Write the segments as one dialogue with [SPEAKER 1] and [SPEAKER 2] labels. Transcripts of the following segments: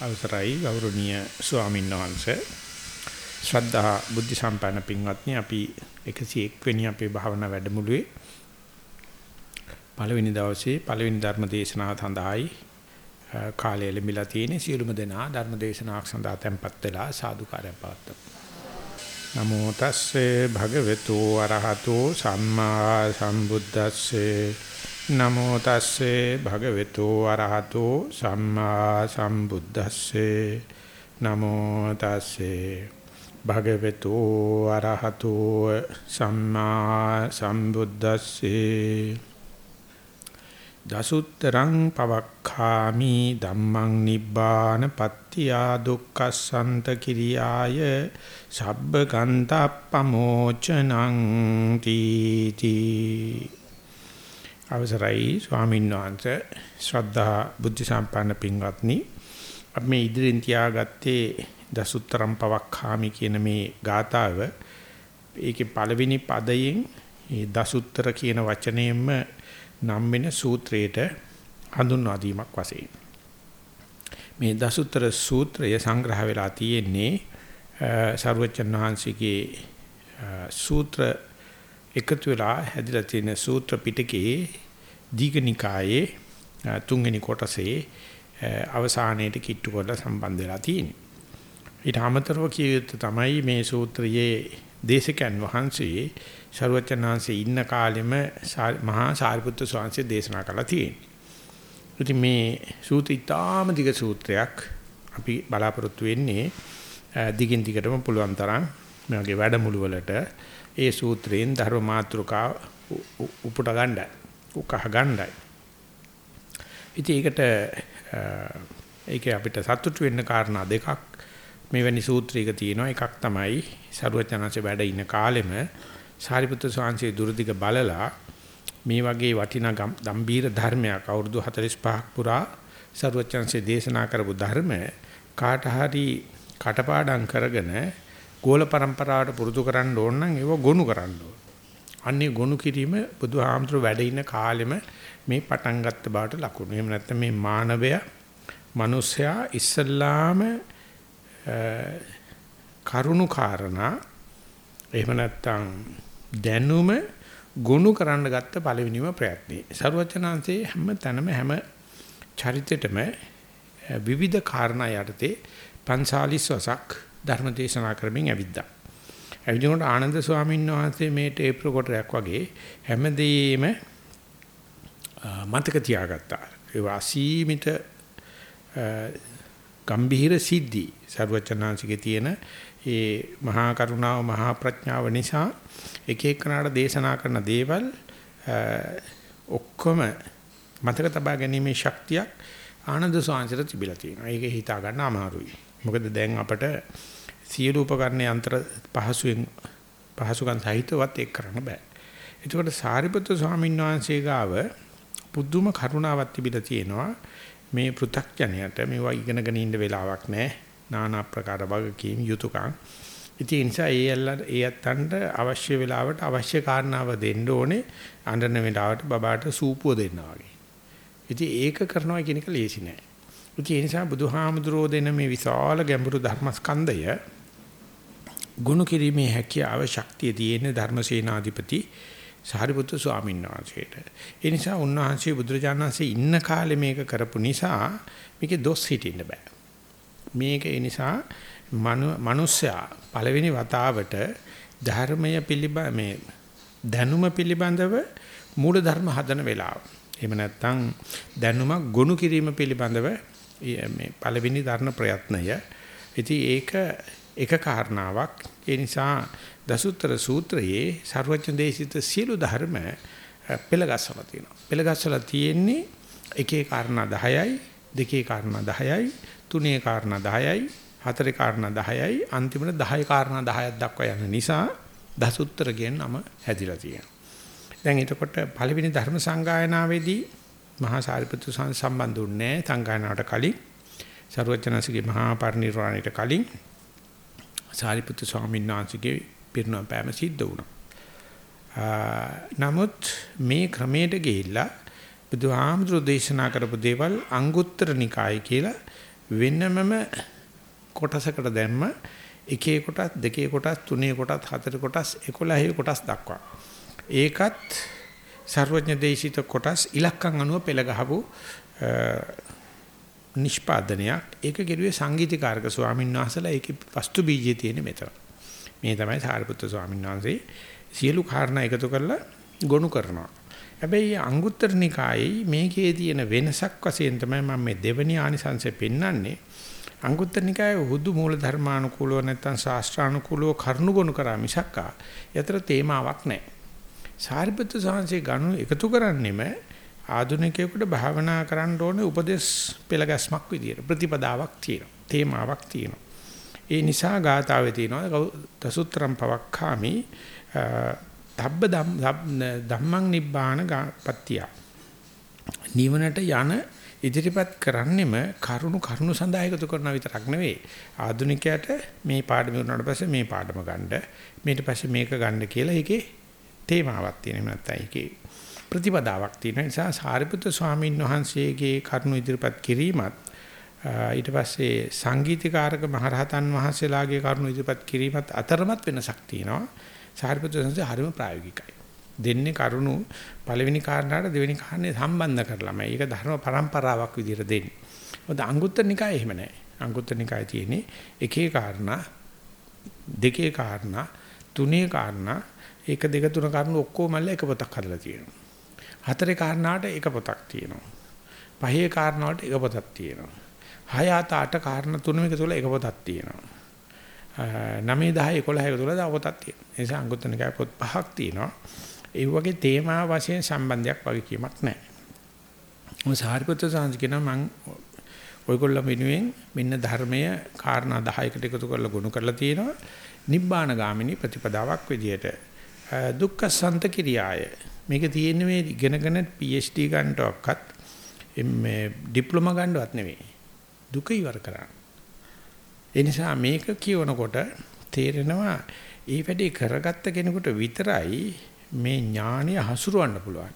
[SPEAKER 1] අවසරයි ගෞරවනීය ස්වාමීන් වහන්සේ. ශ්‍රද්ධා බුද්ධ සම්පන්න පින්වත්නි අපි 101 වෙනි අපේ භාවනා වැඩමුළුවේ පළවෙනි දවසේ පළවෙනි ධර්ම දේශනාව සඳහායි කාලය ලැබිලා තියෙන සියලුම දෙනා ධර්ම දේශනාවක් සඳහා tempත් වෙලා සාදුකාරය පවත්වමු. නමෝ තස්සේ භගවතු අරහතෝ සම්මා සම්බුද්දස්සේ නමෝ තස්සේ භගවතු අරහතෝ සම්මා සම්බුද්දස්සේ. නමෝ තස්සේ භගවතු අරහතෝ සම්මා සම්බුද්දස්සේ. දසුත්තරං පවක්ඛාමි ධම්මං නිබ්බාන පත්‍තියා දුක්ඛසන්ත කිරියාය. සබ්බ ගන්තප්පමෝචනං තීති. අවසරයි ස්වාමීන් වහන්සේ. ශ්‍රද්ධා බුද්ධ සම්පන්න පින්වත්නි. අපි මේ ඉදිරියෙන් තියාගත්තේ දසුත්තරම් පවක්ඛාමි කියන මේ ගාතාව ඒකේ පළවෙනි පදයෙන් මේ දසුත්තර කියන වචනයෙන්ම නම් වෙන සූත්‍රයට හඳුන්වා දීමක් වශයෙන්. මේ දසුත්තර සූත්‍රය සංග්‍රහ වෙලා තියෙන්නේ සරුවචන් වහන්සේගේ සූත්‍ර එකතු වෙලා හැදිලා තියෙන සූත්‍ර පිටකයේ දීඝනිකායේ තුන්වෙනි කොටසේ අවසානයේට කිට්ටු කරලා සම්බන්ධ වෙලා තියෙන්නේ. ඊට අමතරව කියුත් තමයි මේ සූත්‍රයේ දේශකයන් වහන්සේ ਸਰවචනාංශේ ඉන්න කාලෙම මහා සාරිපුත්‍ර ස්වාමීන් දේශනා කළා තියෙන්නේ. ඉතින් මේ සූත්‍රය ඊටාම දිග සූත්‍රයක් අපි බලාපොරොත්තු වෙන්නේ දිගින් දිගටම පුළුවන් තරම් මේ වගේ වැඩමුළු වලට ඒ සූත්‍රයෙන් ධර්ම මාත්‍රිකා උපුට ගන්නයි උකහ ගන්නයි ඉතින් ඒකට ඒකේ අපිට සතුටු වෙන්න කාරණා දෙකක් මෙවැනි සූත්‍රයක තියෙනවා. එකක් තමයි සරුවචනanse වැඩ ඉන්න කාලෙම සාරිපුත්‍ර ස්වාමීන් දුරදිග බලලා මේ වගේ වටිනා ගම්බීර ධර්මයක් අවුරුදු 45ක් පුරා සරුවචනanse දේශනා කරපු ධර්ම කාට හරි කටපාඩම් කරගෙන ගෝල પરම්පරාවට පුරුදු කරන්න ඕන නම් ඒව ගොනු කරන්න ඕන. අන්නේ ගොනු කිරීම බුදුහාමුදුර වැඩ ඉන්න කාලෙම මේ පටන් ගත්ත බවට ලකුණු. එහෙම නැත්නම් මේ මානවය මිනිසයා ඉස්සල්ලාම කරුණු කාරණා එහෙම නැත්නම් දැනුම ගොනු කරන්න ගත්ත පළවෙනිම ප්‍රයත්නේ. සරුවචනාංශයේ හැම තැනම හැම චරිතෙටම විවිධ කාරණා යටතේ පන්සාලිස් වසක් ධර්ම දේශනා කරමින් ඇවිද්දා. ඇවිදිනකොට ආනන්ද ස්වාමීන් වහන්සේ මේ ටේප් රෙකෝඩරයක් වගේ හැමදේම මතක තියාගත්තා. ඒ වාසීමිත ගම්භීර සිද්ධි සර්වචනාංශිකේ තියෙන ඒ මහා කරුණාව මහා ප්‍රඥාව නිසා එක එකනට දේශනා කරන දේවල් ඔක්කොම මතක තබා ගැනීමේ ශක්තියක් ආනන්ද සෝංශයට තිබිලා තියෙනවා. ඒක හිතා ගන්න අමාරුයි. මොකද දැන් අපට සියලු උපකරණ යන්ත්‍ර පහසුවෙන් පහසුකම් සහිතවත් ඒක කරන්න බෑ. එතකොට සාරිපුත්‍ර ස්වාමීන් වහන්සේ ගාව පුදුම කරුණාවක් තිබිලා තියෙනවා. මේ පෘ탁ජනයට මේවා ඉගෙනගෙන ඉන්න වෙලාවක් නැහැ. নানা ආකාර වගකීම් යුතුයකම්. ඉතින් ඒ නිසා ඒ ඇල්ලට ඒ අත්තන්ට අවශ්‍ය වෙලාවට අවශ්‍ය කාරණාව දෙන්න ඕනේ අඬන වෙලාවට බබාට සූපුව දෙන්නා වගේ. ඉතින් ඒක කරනවා කියන එක ලේසි නෑ. ඉතින් ඒ නිසා බුදුහාමුදුරෝ දෙන මේ විශාල ගැඹුරු ධර්මස්කන්ධය ගුණ කිරීමේ හැකියාව ශක්තිය තියෙන ධර්මසේනාධිපති සාරිපුත්‍ර ස්වාමීන් වහන්සේට. ඒ නිසා උන්වහන්සේ බුදුරජාණන් වහන්සේ ඉන්න කාලේ මේක කරපු නිසා මේකේ දොස් හිටින්න බෑ. මේක ඒ නිසා මනුස්සයා පළවෙනි වතාවට ධර්මය පිළිබඳ මේ දැනුම පිළිබඳව මූල ධර්ම හදන වෙලාව. එහෙම නැත්නම් දැනුමක් ගොනු කිරීම පිළිබඳව මේ පළවෙනි ධර්ම ප්‍රයත්නය. ඉතින් ඒක එක කාරණාවක්. ඒ නිසා දසුත්තර සූත්‍රයේ ਸਰවඥ දේශිත සියලු ධර්ම පෙළගස්සලා තියෙනවා. පෙළගස්සලා තියෙන්නේ එකේ කාරණා 10යි, දෙකේ කාරණා 10යි, තුනේ කාරණා 10යි, හතරේ කාරණා 10යි, අන්තිමට 10 කාරණා 10ක් දක්වා යන නිසා දසුත්තර කියන නම හැදිලා තියෙනවා. දැන් එතකොට පළවෙනි ධර්ම සංගායනාවේදී මහා සාරිපුත්‍ර සම්බන්ධුන්නේ සංගායනාවට කලින් ਸਰවඥාසිගේ මහා පරිනිර්වාණයට කලින් සාරිපුත්‍ර ස්වාමීන් වහන්සේගේ පිරිනමන පෑම සිද්ධ වුණා. නමුත් මේ ක්‍රමයට ගිහිල්ලා බුදුහාමුදුරු දේශනා කරපු දේවල් අංගුත්තර නිකාය කියලා වෙනමම කොටසකට දැම්ම එකේ කොටස් දෙකේ කොටස් තුනේ කොටස් හතර කොටස් 11 කොටස් දක්වා. ඒකත් සර්වඥ දේශිත කොටස් ඉලක්කම් අනුව පෙළ ගහපු නිෂ්පාදනයක්. ඒක කෙරුවේ සංගීතකාරක ස්වාමීන් වහන්සේලා ඒකේ වස්තු බීජය තියෙන මෙතන. මේ තමයි සාරිපුත්‍ර ස්වාමීන් වහන්සේ සියලු කාරණා එකතු කරලා ගොනු කරනවා. හැබැයි අංගුත්තර නිකායේ මේකේ තියෙන වෙනසක් වශයෙන් තමයි මම මේ දෙවනි ආනිසංශය පෙන්වන්නේ. අංගුත්තර නිකායේ හුදු මූල ධර්මානුකූලව නැත්නම් ශාස්ත්‍රානුකූලව කරුණු ගොනු කරා මිසක්කා යතර තේමාවක් නැහැ. සාරිපුත්‍ර සාංශේ ගණු එකතු කරන්නෙම ආධුනිකයෙකුට භාවනා කරන්න ඕනේ උපදේශ පෙළගැස්මක් විදියට ප්‍රතිපදාවක් තියෙනවා. තේමාවක් තියෙනවා. ඒ නිසා ගාථාවේ තියෙනවා දසුත්‍රම් පවක්ඛාමි තබ්බ ධම්මං නිබ්බාන පත්‍තිය. නිවනට යන ඉදිරිපත් කරන්නෙම කරුණු කරුණු සඳහා එකතු කරන විතරක් නෙවෙයි ආධුනිකයට මේ පාඩම වුණාට පස්සේ මේ පාඩම ගන්න ඊට පස්සේ මේක ගන්න කියලා ඒකේ තේමාවක් තියෙනවා නැත්නම් ඒකේ ප්‍රතිපදාවක් තියෙන නිසා සාරිපුත්‍ර ස්වාමීන් වහන්සේගේ කරුණු ඉදිරිපත් කිරීමත් ඊට පස්සේ සංගීතකාරක මහරහතන් වහන්සේලාගේ කරුණු ඉදිරිපත් කිරීමත් අතරමත් වෙනසක් තියෙනවා සාරිපුත්‍ර සංසය හරිම ප්‍රායෝගිකයි. දෙන්නේ කරුණු පළවෙනි කාරණාට දෙවෙනි කාරණේ සම්බන්ධ කරලාම ඒක ධර්ම પરම්පරාවක් විදිහට දෙන්නේ. මොකද අංගුත්තර නිකායේ එහෙම නැහැ. අංගුත්තර නිකායේ තියෙන්නේ එකේ කාරණා දෙකේ කාරණා තුනේ කාරණා එක දෙක තුන කාරණා ඔක්කොම මල්ල එක පොතක් හදලා තියෙනවා. හතරේ කාරණාට එක පොතක් තියෙනවා. පහේ කාරණාවට එක පොතක් තියෙනවා. හය අට අට කාරණා තුනම එක තුල එක පොතක් තියෙනවා. 9 10 11 තුල තව පොතක් තියෙනවා. ඒ නිසා අංගුත්තර නිකායේ පොත් පහක් තියෙනවා. ඒ වගේ තේමා වශයෙන් සම්බන්ධයක් වගේ කීමක් නැහැ. මොකද සාරිපුත්‍ර සාංශ කියන මම ඔයගොල්ලෝ වෙනුවෙන් මෙන්න ධර්මය කාරණා 10කට එකතු කරලා ගොනු කරලා තියෙනවා. නිබ්බාන ගාමිනී ප්‍රතිපදාවක් විදියට දුක්ඛ සන්ත කිරියාය. මේක තියෙන්නේ මේ ඉගෙනගෙන PhD ගන්නටවත් මේ ඩිප්ලෝමා ගන්නවත් නෙවෙයි. දුක ඉවර කරන්න. ඒ නිසා මේක කියවනකොට තේරෙනවා ඒ වැඩේ කරගත්ත කෙනෙකුට විතරයි මේ ඥානය හසුරවන්න පුළුවන්.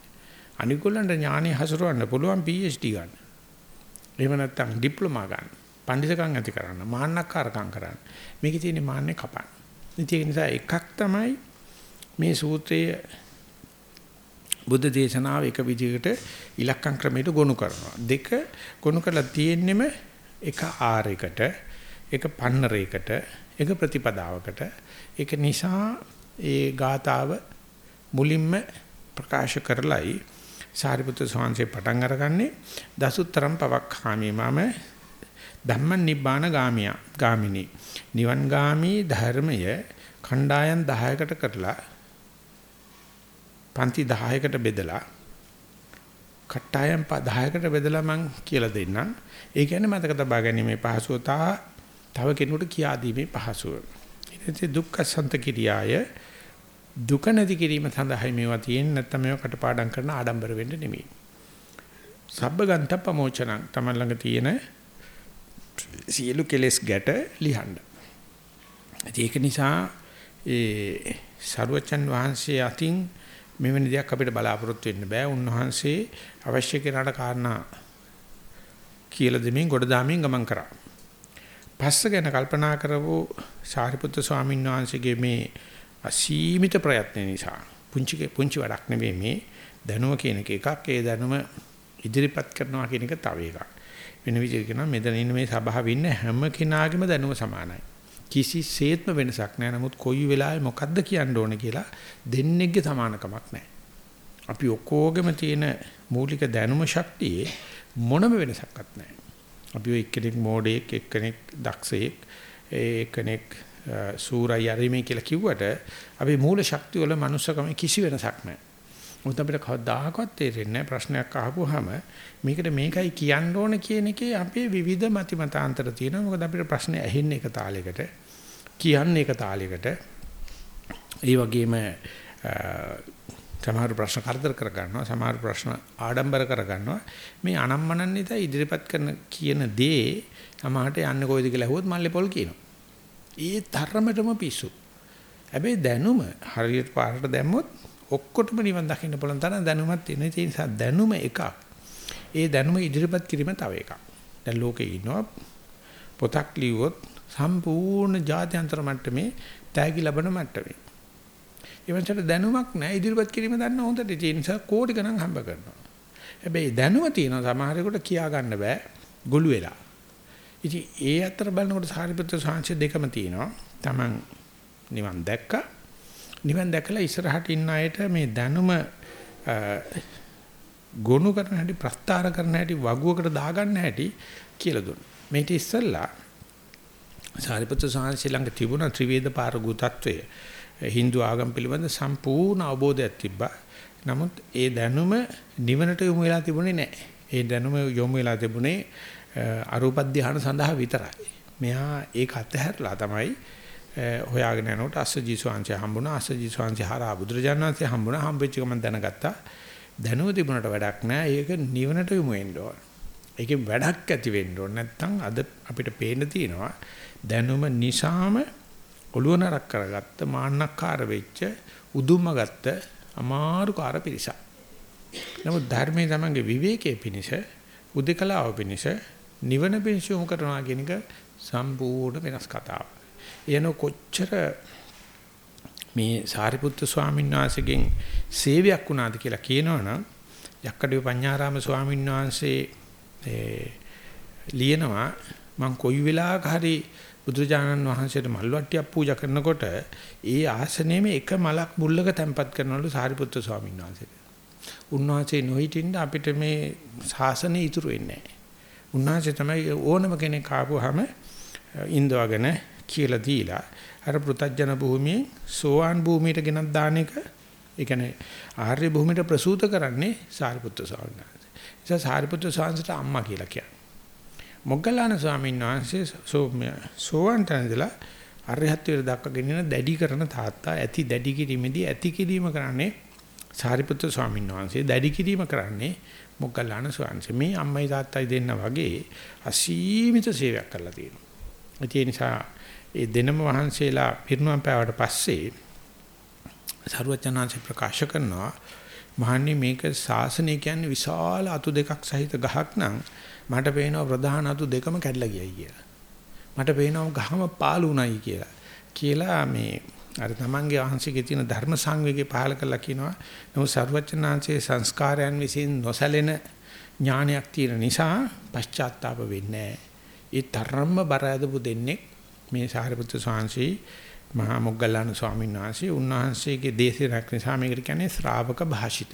[SPEAKER 1] අනිගොල්ලන්ට ඥානය හසුරවන්න පුළුවන් PhD ගන්න. එහෙම නැත්නම් ඩිප්ලෝමා ගන්න. පඬිසකම් ඇති කරන්න, මාන්නක්කාරකම් කරන්න. මේකේ තියෙන මාන්නේ කපන්න. ඒක නිසා එකක් තමයි මේ සූත්‍රයේ බුද්ධ දේශනාව එක විදිහකට ඉලක්කම් ක්‍රමයට ගොනු කරනවා. දෙක ගොනු කරලා තියෙන්නෙම එක ආරයකට ඒක පන්නරයකට ඒක ප්‍රතිපදාවකට ඒක නිසා ඒ ගාතාව මුලින්ම ප්‍රකාශ කරලයි සාරිපුත්‍ර ස්වාමීන් පටන් අරගන්නේ දසුත්තරම් පවක්ඛාමි මම ධම්ම නිබ්බාන ගාමියා ගාමිනී නිවන් ගාමී ධර්මය කණ්ඩායම් 10කට කරලා පන්ති 10කට බෙදලා කට්ටායම් 10කට බෙදලා මං කියලා දෙන්නම්. ඒ කියන්නේ මතක තබා ගැනීමේ පහසුව තව කෙනෙකුට කියා දීමේ පහසුව. ඉතින් දුක්ඛ සන්ත කිරියාය දුක නැති කිරීම සඳහායි මේවා තියෙන්නේ නැත්නම් මේවා කටපාඩම් කරන ආඩම්බර වෙන්න නෙමෙයි. සබ්බගන්ත ප්‍රමෝචනං තමයි ළඟ තියෙන සියලු කෙලෙස් ගැට ලිහන්න. ඒක නිසා ඒ සරුවචන් වහන්සේ අතින් මෙවැනි දෙයක් අපිට බලාපොරොත්තු වෙන්න බෑ. උන්වහන්සේ අවශ්‍ය කෙනාට කාරණා කියලා දෙමින් ගොඩ දාමින් ගමන් කරා. පස්ස ගැන කල්පනා කරවෝ සාරිපුත්‍ර ස්වාමීන් වහන්සේගේ මේ අසීමිත ප්‍රයත්න නිසා පුංචි පුංචි වැඩක් නෙවෙයි මේ දැනුම කියන එක එකක් ඒ දැනුම ඉදිරිපත් කරනවා කියන එක තව එකක්. වෙන විදිහට කියනවා මෙතන ඉන්න මේ සභාවේ ඉන්න හැම කෙනාගේම දැනුම සමානයි. කිසිසේත්ම වෙනසක් නැහැ. නමුත් කොයි වෙලාවෙ මොකද්ද කියන්න ඕනේ කියලා දෙන්නේගේ සමානකමක් නැහැ. අපි ඔක්කොගෙම තියෙන මූලික දැනුම ශක්තියේ මොනම වෙනසක්වත් නැහැ. අපි ඔය එක්කෙනෙක් මෝඩයෙක් එක්කෙනෙක් දක්ෂයෙක් එක්කෙනෙක් සූරයි අරිමේ කියලා කිව්වට අපි මූල ශක්තිය වල මනුස්සකම කිසි වෙනසක් නැහැ. මොකද අපිට කවදාකවත් තේරෙන්නේ නැහැ ප්‍රශ්නයක් අහපුවාම මේකට මේකයි කියන්න ඕන කියන එකේ අපේ විවිධ මති මතාන්තර තියෙනවා. මොකද අපිට ප්‍රශ්නේ ඇහෙන්නේ එක තාලයකට කියන්නේ එක තාලයකට. ඒ වගේම සමහර ප්‍රශ්න කරදර කර ගන්නවා සමහර ප්‍රශ්න ආඩම්බර කර ගන්නවා මේ අනම්මනන්නිත ඉදිරිපත් කරන කියන දේ සමහරට යන්නේ කොයිද කියලා අහුවොත් මල්ලේ පොල් කියනවා ඒ තරමටම පිස්සු. හැබැයි දැනුම හරියට පාරට දැම්මොත් ඔක්කොටම නිවන් දකින්න පුළුවන් තරම් දැනුමක් තියෙන. ඒ නිසා දැනුම එකක්. ඒ දැනුම ඉදිරිපත් කිරීම තව එකක්. දැන් ලෝකේ ඉන්නවා පොතක් ලියුවොත් සම්පූර්ණ ජාත්‍යන්තර මට්ටමේ තෑගි ලබන මට්ටමේ. ඊවන්සට දැනුමක් නැහැ ඉදිරිපත් කිරීම දන්න හොඳට ඒ නිසා කෝටි ගණන් හම්බ කරනවා. හැබැයි දැනුම තියෙනවා සමහරෙකුට කියා ගන්න බෑ ගොළු වෙලා. ඉතින් ඒ අතර බලනකොට සාරිපුත්‍ර සාංශ දෙකම තියෙනවා. Taman නිවන් දැක්කා. නිවන් දැකලා ඉස්සරහට ඉන්න අයට මේ දැනුම ගොනු කරන හැටි ප්‍රස්තාර කරන හැටි වගුවකට දාගන්න හැටි කියලා දුන්නා. මේක ඉස්සල්ලා සාරිපුත්‍ර සාංශ ළඟ තිබුණ ත්‍රිවේද පාරගුතත්වය Hindu ආගම පිළිබඳ සම්පූර්ණ අවබෝධයක් තිබ්බා. නමුත් ඒ දැනුම නිවනට යොමු වෙලා තිබුණේ නැහැ. ඒ දැනුම යොමු වෙලා තිබුණේ අරූප ධානය සඳහා විතරයි. මෙහා ඒක අතහැරලා තමයි හොයාගෙන යනකොට අස්සජී ස්වාංශය හම්බුණා. අස්සජී ස්වාංශය හරහා බුදුරජාණන් වහන්සේ හම්බුණා. හම්බෙච්ච ගමන් දැනගත්තා. දැනුව තිබුණට වැඩක් නැහැ. ඒක නිවනට යොමු වෙන්න ඕන. ඒකෙන් වැඩක් ඇති වෙන්න ඕන. නැත්තම් අද අපිට පේන්න තියෙනවා දැනුම නිසාම ඔළුව නරක් කරගත්ත මාන්නක්කාර වෙච්ච උදුම්ම ගත්ත අමාරුකාර පිරිසක්. නමුත් ධර්මයේ තමන්ගේ විවේකයේ පිනිස උදකලාව පිනිස නිවන පිනිස යොමු කරනවා කියන එක සම්පූර්ණ වෙනස් කතාවක්. එන කොච්චර මේ සාරිපුත්තු ස්වාමීන් වහන්සේගෙන් සේවයක් වුණාද කියලා කියනවනම් යක්කඩේ පඤ්ඤාරාම ස්වාමීන් වහන්සේ ලියනවා මං කොයි වෙලාවක හරි බුදුරජාණන් වහන්සේට මල්වට්ටියක් පූජා කරනකොට ඒ ආසනයේම එක මලක් මුල්ලක තැම්පත් කරනවලු සාරිපුත්‍ර ස්වාමීන් වහන්සේට. උන්වහන්සේ නොහිටින්න අපිට මේ ශාසනය ඉතුරු වෙන්නේ නැහැ. උන්වහන්සේ තමයි ඕනම කෙනෙක් ආපුවාම ඉන්දවගෙන කියලා දීලා අර පෘතජන භූමියේ සෝවාන් භූමියට ගෙනත් දාන එක ඒ කියන්නේ ආර්ය භූමියට ප්‍රසූත කරන්නේ සාරිපුත්‍ර ස්වාමීන් වහන්සේ. ඒ නිසා සාරිපුත්‍ර ස්වාමීන්ට අම්මා කියලා කියන්නේ. මොග්ගල්ලාන ස්වාමීන් වහන්සේ සෝවාන් තැනදලා අරහත්ත්වයට දක්වගෙන යන දැඩි කරන තාත්තා ඇති දැඩි කිරීමේදී ඇති කිරීම කරන්නේ සාරිපුත්‍ර ස්වාමීන් වහන්සේ දැඩි කිරීම කරන්නේ මොග්ගල්ලාන ස්වාමීන් මේ අම්මයි තාත්තයි දෙන්න වගේ අසීමිත සේවයක් කරලා තියෙනවා. ඒ නිසා ඒ දෙනම වහන්සේලා පිරිනුවම් පෑවට පස්සේ සරුවචනාංශ ප්‍රකාශ කරනවා මහන්නේ මේක ශාසනය කියන්නේ විශාල අතු දෙකක් සහිත ගහක් නම් මට පේනවා ප්‍රධාන අතු දෙකම කැඩලා ගියයි කියලා. මට පේනවා ගහම පාළු උණයි කියලා. කියලා මේ අර තමන්ගේ අහංශිකේ තියෙන ධර්ම සංවේගය පහල කරලා කියනවා. නමුත් සර්වචනාංශයේ සංස්කාරයන් විසින් නොසැලෙන ඥානයක් තියෙන නිසා පශ්චාත්තාප වෙන්නේ නැහැ. ඒ තරම්ම බර ඇදපු දෙන්නේ මේ සාරිපුත්‍ර ස්වාමීන් මහා මොග්ගල්ලාන ස්වාමීන් වහන්සේ උන්වහන්සේගේ දේශයක් නිසා මේකට කියන්නේ ශ්‍රාවක භාෂිත.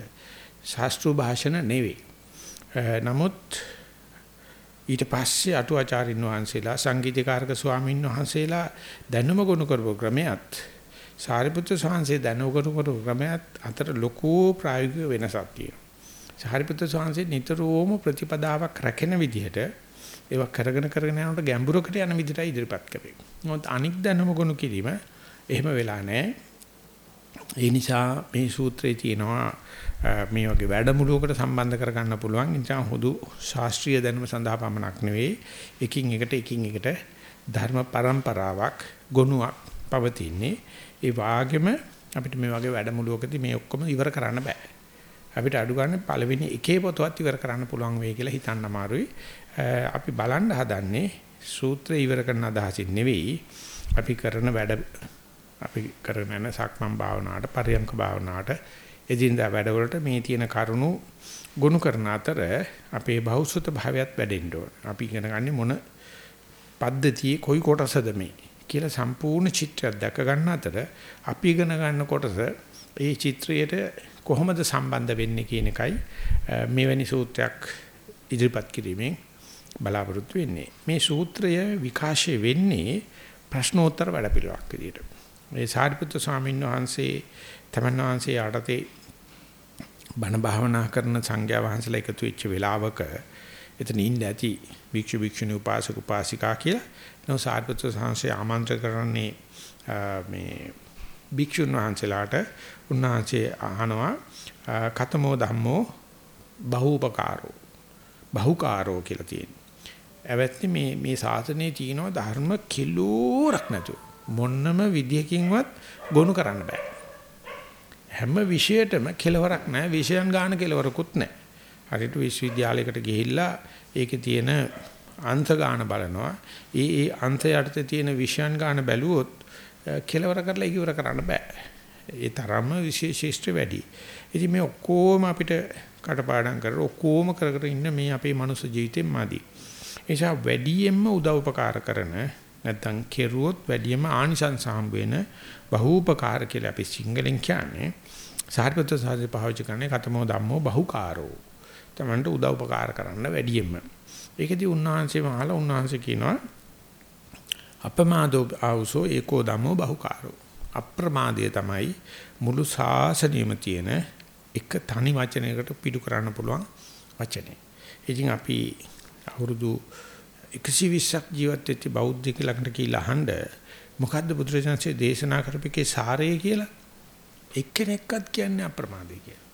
[SPEAKER 1] ශාස්ත්‍රීය භාෂණ නෙවෙයි. නමුත් ඊට පස්සේ අටුවාචාරින් වහන්සේලා සංගීතකාරක ස්වාමීන් වහන්සේලා දැනුම ගොනු කරපු ක්‍රමයක් සාරිපුත්‍ර ස්වාමීන්සේ දැනුම ගොනු කරපු ක්‍රමයක් අතර ලොකු ප්‍රායෝගික වෙනසක් තියෙනවා. සාරිපුත්‍ර ස්වාමීන්සේ නිතරම ප්‍රතිපදාවක් රැකෙන විදිහට ඒවා කරගෙන කරගෙන යනකොට ගැඹුරකට යන විදිහට ඉදිරිපත් කරේ. මොකද අනික් දැනුම ගොනු කිරීම එහෙම වෙලා නැහැ. ඒ නිසා මේ සූත්‍රයේ තියෙනවා මේ වගේ වැඩමුළුවකට සම්බන්ධ කරගන්න පුළුවන්. ඉතින් හුදු ශාස්ත්‍රීය දැනුම සඳහා පමණක් නෙවෙයි එකින් එකට එකින් එකට ධර්ම પરම්පරාවක් ගොනුවක් පවතින්නේ. ඒ වාගෙම අපිට මේ වගේ වැඩමුළුවකදී මේ ඔක්කොම ඉවර කරන්න බෑ. අපිට අඩු ගන්න පළවෙනි එකේ පොතවත් ඉවර කරන්න පුළුවන් වෙයි කියලා හිතන්න අමාරුයි. අපි බලන්න හදන්නේ සූත්‍රය ඉවර කරන අදහසින් නෙවෙයි. අපි කරන වැඩ අපි කරන යන සක්මන් භාවනාවට පරියංක භාවනාවට එදිනදා වැඩවලට මේ තියෙන කරුණු ගොනු කරන අතර අපේ බෞද්ධ භාවයත් වැඩෙන්න ඕන. අපි ඉගෙන ගන්නේ මොන පද්ධතියේ කොයි කොටසද මේ කියලා සම්පූර්ණ චිත්‍රයක් දැක ගන්න අතර අපි ඉගෙන ගන්න කොටස ඒ චිත්‍රයට කොහොමද සම්බන්ධ වෙන්නේ කියන එකයි මෙවැනි සූත්‍රයක් ඉදිරිපත් කිරීමෙන් බලාපොරොත්තු වෙන්නේ. මේ සූත්‍රය විකාශය වෙන්නේ ප්‍රශ්නෝත්තර වැඩපිළිවෙලක් විදියට. මේ සාරිපුත්‍ර ස්වාමීන් වහන්සේ තමන් වහන්සේ යටතේ බණ භාවනා කරන සංඝයා වහන්සේලා එකතු වෙච්ච වෙලාවක එතන ඉන්න ඇති භික්ෂු භික්ෂුණී උපාසක උපාසිකා කියලා නෝ සාරිපුත්‍ර සංඝසේ ආමන්ත්‍රණ කරන්නේ මේ භික්ෂුන් වහන්සේලාට උන්වහන්සේ අහනවා කතමෝ ධම්මෝ බහූපකාරෝ බහුකාරෝ කියලා තියෙනවා. ඇවැත්නි මේ මේ ශාසනයේ තියෙන ධර්ම කිලෝරක් නැතු. මොන්නම විදියකින්වත් ගොනු කරන්න බෑ. හැම විෂයටම කෙලවරක් නැහැ. විෂයන් ගන්න කෙලවරකුත් නැහැ. හරියට විශ්වවිද්‍යාලයකට ගිහිල්ලා ඒකේ තියෙන අන්ත ගාන බලනවා. ඒ ඒ අන්ත යටතේ තියෙන විෂයන් ගාන බැලුවොත් කෙලවර කරලා ඉවර කරන්න බෑ. ඒ තරම්ම විශේෂීෂ්ඨ වැඩි. ඉතින් මේ ඔක්කොම අපිට කටපාඩම් කරලා ඔක්කොම කර කර ඉන්න මේ අපේ මනුස්ස ජීවිතෙන් මදි. ඒ නිසා වැඩියෙන්ම උදව්පකාර කරන නැත්තම් කෙරුවොත් වැඩියෙන්ම ආනිසංස හම්බ වෙන බහූපකාර කියලා අපි සිංහලෙන් කියන්නේ. සාරිපුත්‍ර සාධි පාවිච්චි කරන්නේ කතමෝ ධම්මෝ බහුකාරෝ. තමන්ට උදව්පකාර කරන්න වැඩියෙන්ම. ඒකදී උන්වහන්සේ මහලා උන්වහන්සේ කියනවා අපමාදෝ ආවුසෝ ඒකෝ ධම්මෝ බහුකාරෝ. අප්‍රමාදය තමයි මුළු ශාසනයෙම තියෙන එක තනි වචනයකට පිටු කරන්න පුළුවන් වචනේ. ඉතින් අපි අවුරුදු 120ක් ජීවත් වෙච්ච බෞද්ධ ළඟට කියලා අහන්න මොකද්ද බුදුරජාණන්සේ දේශනා කරපේකේ සාරය කියලා එක්කෙනෙක්වත් කියන්නේ අප්‍රමාදයි කියලා.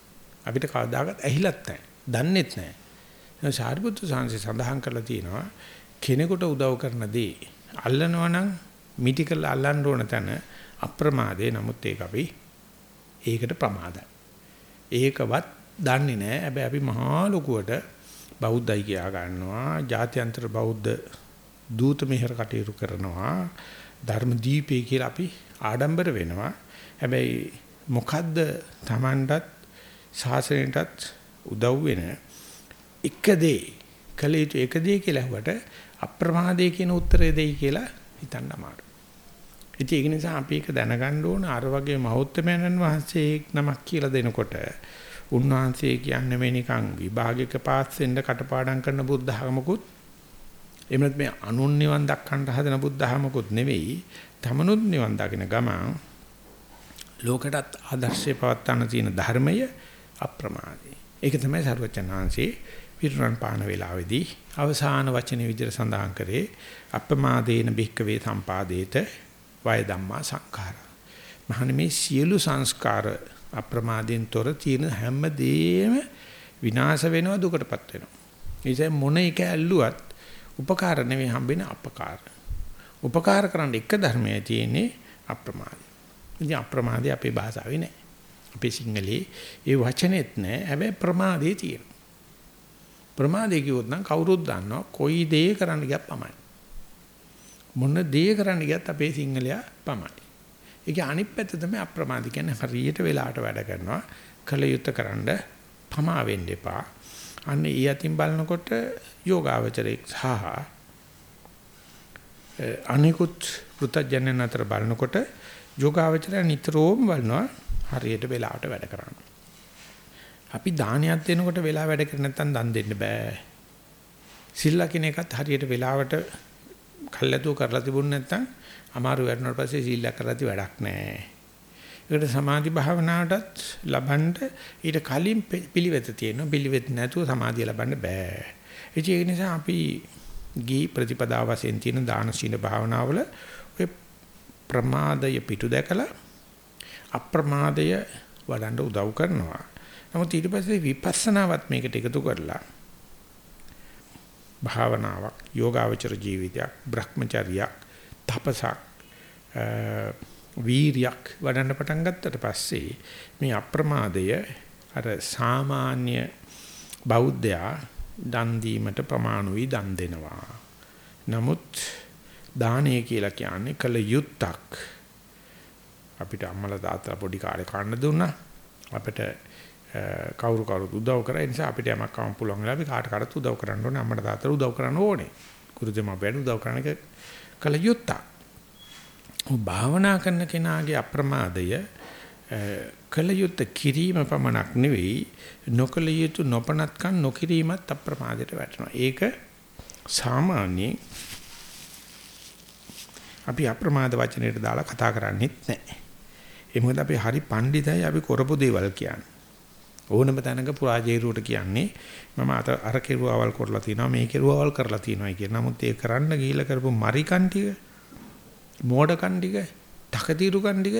[SPEAKER 1] අපිට කවදාකවත් ඇහිලත් නැහැ. දන්නෙත් නැහැ. සාරිපුත්‍ර සාංශේ සඳහන් කරලා තියෙනවා කෙනෙකුට උදව් කරන දේ අල්ලනවා නම් මිටිකල අල්ලන්න ඕන තැන අප්‍රමාදේ නමුත් ඒක අපි ඒකට ප්‍රමාදයි. ඒකවත් දන්නේ නැහැ. හැබැයි අපි මහා ලොකුවට බෞද්ධයි කියා ගන්නවා. ජාත්‍යන්තර බෞද්ධ දූත මෙහෙර කටයුතු කරනවා. ධර්ම දීපේ කියලා අපි ආඩම්බර වෙනවා. හැබැයි මොකද්ද Tamanටත් ශාසනයටත් උදව් වෙන එක දේ කළ යුතු එක දේ කියලා හුවට අප්‍රමාදයේ කියන උත්තරය දෙයි කියලා හිතන්න අමාරුයි. ඉතින් ඒක නිසා අපි ඒක දැනගන්න ඕන අර වගේ මහෞත්මයන්න් වහන්සේ නමක් කියලා දෙනකොට උන්වහන්සේ කියන්නේ මේ නිකන් විභාගයක පාස් වෙන්න කටපාඩම් කරන බුද්ධ ධර්මකුත් එමෙත් මේ අනුන් නිවන් දක්වන්න හදන බුද්ධ ධර්මකුත් නෙවෙයි තමනුත් නිවන් දකින ගමන් ලෝකටත් ආදර්ශය පවත්වන්න තියෙන ධර්මය අප්‍රමාදී. ඒක තමයි සර්වචනාංශේ පිරුණන් පාන වේලාවේදී අවසාන වචනේ විදිහට සඳහන් කරේ අප්‍රමාදේන බික්කවේ සම්පාදේත වය ධම්මා සංඛාර. මහණෙනි සියලු සංස්කාර අප්‍රමාදයෙන් තොර තියෙන හැම දෙයක්ම විනාශ වෙනවා දුකටපත් වෙනවා. ඒ මොන එක ඇල්ලුවත් උපකාර නෙවෙයි හම්බෙන අපකාර. උපකාර කරන්න එක ධර්මයේ තියෙන්නේ අප්‍රමාදය. ඉතින් අප්‍රමාදය අපේ භාෂාවේ නෑ. අපේ සිංහලේ ඒ වචනේත් නෑ. හැබැයි ප්‍රමාදේ තියෙනවා. ප්‍රමාදේ කිව්වොත් නම් කවුරුත් දන්නවා කොයි දේ කරන්න ගියත් පමණයි. මොන දේ කරන්න ගියත් අපේ සිංහලයා පමණයි. ඒකේ අනිත් පැත්ත තමයි අප්‍රමාදී කියන්නේ හරියට වෙලාවට වැඩ කරනවා. කල යුත්තේ කරන්න පමා වෙන්න එපා. අන්න ඊ අතින් බලනකොට යෝගාවචරයක් සහ අනිකුත් පෘථජනන අතර බලනකොට යෝගාවචරය නිතරම බලනවා හරියට වෙලාවට වැඩ කරන්න. අපි දානයක් දෙනකොට වෙලාව වැඩ කර නැත්නම් දන් දෙන්න බෑ. සිල්ලා කෙනෙක්වත් හරියට වෙලාවට කල්ැතුව කරලා තිබුණ නැත්නම් අමාරු වෙනවට පස්සේ සීලයක් කරලා වැඩක් නැහැ. ඒකට සමාධි භාවනාවටත් ලබන්න ඊට කලින් පිළිවෙත තියෙනවා. පිළිවෙත් නැතුව සමාධිය ලබන්න බෑ. ඒ නිසා අපි ගී ප්‍රතිපදා වශයෙන් තියෙන දාන සීල භාවනාවල ඔය ප්‍රමාදය පිටු දැකලා අප්‍රමාදය වඩන්න උදව් කරනවා. නමුත් ඊට පස්සේ විපස්සනාවත් මේකට එකතු කරලා භාවනාවක් යෝගාවචර ජීවිතයක් භ්‍රමචර්යයක් තපසක් වීරියක් වඩන්න පටන් ගත්තට පස්සේ මේ අප්‍රමාදය අර සාමාන්‍ය බෞද්ධයා දන් දීමට ප්‍රමාණුයි දන් දෙනවා. නමුත් දානය කියලා කියන්නේ කල යුත්තක්. අපිට අම්මලා තාත්තලා පොඩි කාලේ කන්න දුන්නා. අපිට කවුරු කවුරුත් උදව් කරා. ඒ නිසා අපිට යමක් කවම් පුළුවන් වෙලා අපි කාට කාටත් උදව් කරන්න ඕනේ. අම්මට තාත්තට උදව් කරන්න ඕනේ. ගුරු දෙමාපියන්ට උදව් කරන එක කල යුත්තක්. භාවනා කරන කෙනාගේ අප්‍රමාදය කල යුත්ත කිරීම පමණක් නෙවෙයි නොකල යුතු නොපනත්කම් නොකිරීමත් අප්‍රමාදයට වැටෙනවා. ඒක සාමාන්‍යයෙන් අපි අප්‍රමාද වචනයට දාලා කතා කරන්නේත් නැහැ. ඒ මොකද අපි හරි පඬිතයි අපි කරපු දේවල් කියන්නේ. ඕනම තැනක පුරාජේරුවට කියන්නේ මම අර කෙරුවවල් කරලා තියෙනවා මේ කෙරුවවල් කරලා තියෙනවා කියන. නමුත් ඒ කරන්න ගිහිල්ලා කරපු මරිකන් ටික මෝඩකන් ටික තකතිරුකන් ටික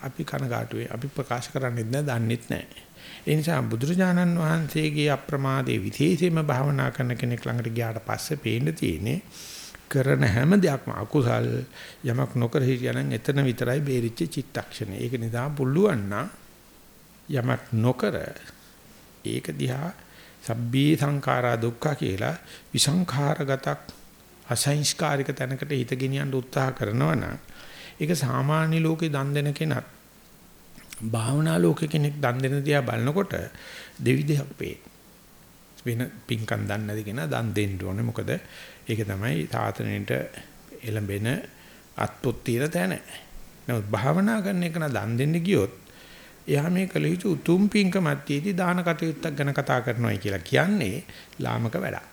[SPEAKER 1] අපි කනගාටුවේ අපි ප්‍රකාශ කරන්නේත් නැහැ දන්නේත් නැහැ. ඒ නිසා බුදුරජාණන් වහන්සේගේ අප්‍රමාදයේ විශේෂයෙන්ම භාවනා කරන කෙනෙක් ළඟට ගියාට පස්සේ පේන්න තියෙන්නේ කරන හැම දෙයක්ම අකුසල් යමක් නොකර හිටියනම් එතන විතරයි බේරිච්ච චිත්තක්ෂණය. ඒක නිසා පුළුවන් නම් යමක් නොකර ඒක දිහා සබ්බී සංඛාරා දුක්ඛ කියලා විසංඛාරගතක් අසංස්කාරික තැනකට හිත ගෙනියන්න උත්සාහ කරනවා නම් ඒක සාමාන්‍ය ලෝකේ දන් දෙන කෙනත් භාවනා ලෝකේ කෙනෙක් දන් දෙන දිහා බලනකොට දෙවිදයක් වේ. වෙන පින්කම් දන්නේ නැති කෙනා දන් දෙන්න ඕනේ. මොකද ඒක තමයි තාතනෙට එළඹෙන අත්පොත් තියෙන තැන. නමුත් භාවනා කරන එක නා දන් දෙන්න ගියොත් එයා මේ කල යුතු උතුම් පින්කමත් තියදී දාන කටයුත්තක් ගැන කතා කරනවායි කියලා කියන්නේ ලාමක වැඩක්.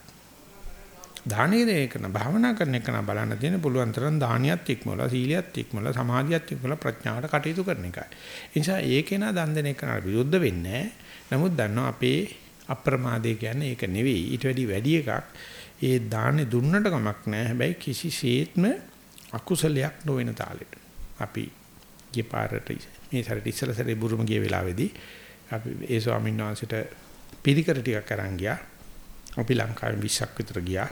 [SPEAKER 1] දානේ දෙන එක න භාවනා කරන එක න බලන්න තියෙන පුළුවන් තරම් දානියත් ඉක්මවලා සීලියත් ඉක්මවලා සමාධියත් ඉක්මවලා ප්‍රඥාවට කටයුතු කරන එකයි. ඒ නිසා ඒකේ නා දන් දෙන එක න විරුද්ධ වෙන්නේ නමුත් දන්නවා අපේ අප්‍රමාදේ කියන්නේ ඒක නෙවෙයි. ඊට වැඩි වැඩි එකක්. ඒ දාන්නේ දුන්නට කමක් නැහැ. හැබැයි කිසිසේත්ම අකුසලයක් නොවන තාලෙට. අපි ගිය පාරට මේ සැරේ ඉස්සල සැරේ බුරුම ගිය වෙලාවේදී අපි ඒ ස්වාමීන් වහන්සේට පිළිකර ටිකක් අරන් ගියා. අපි ලංකාවේ 20ක් විතර ගියා.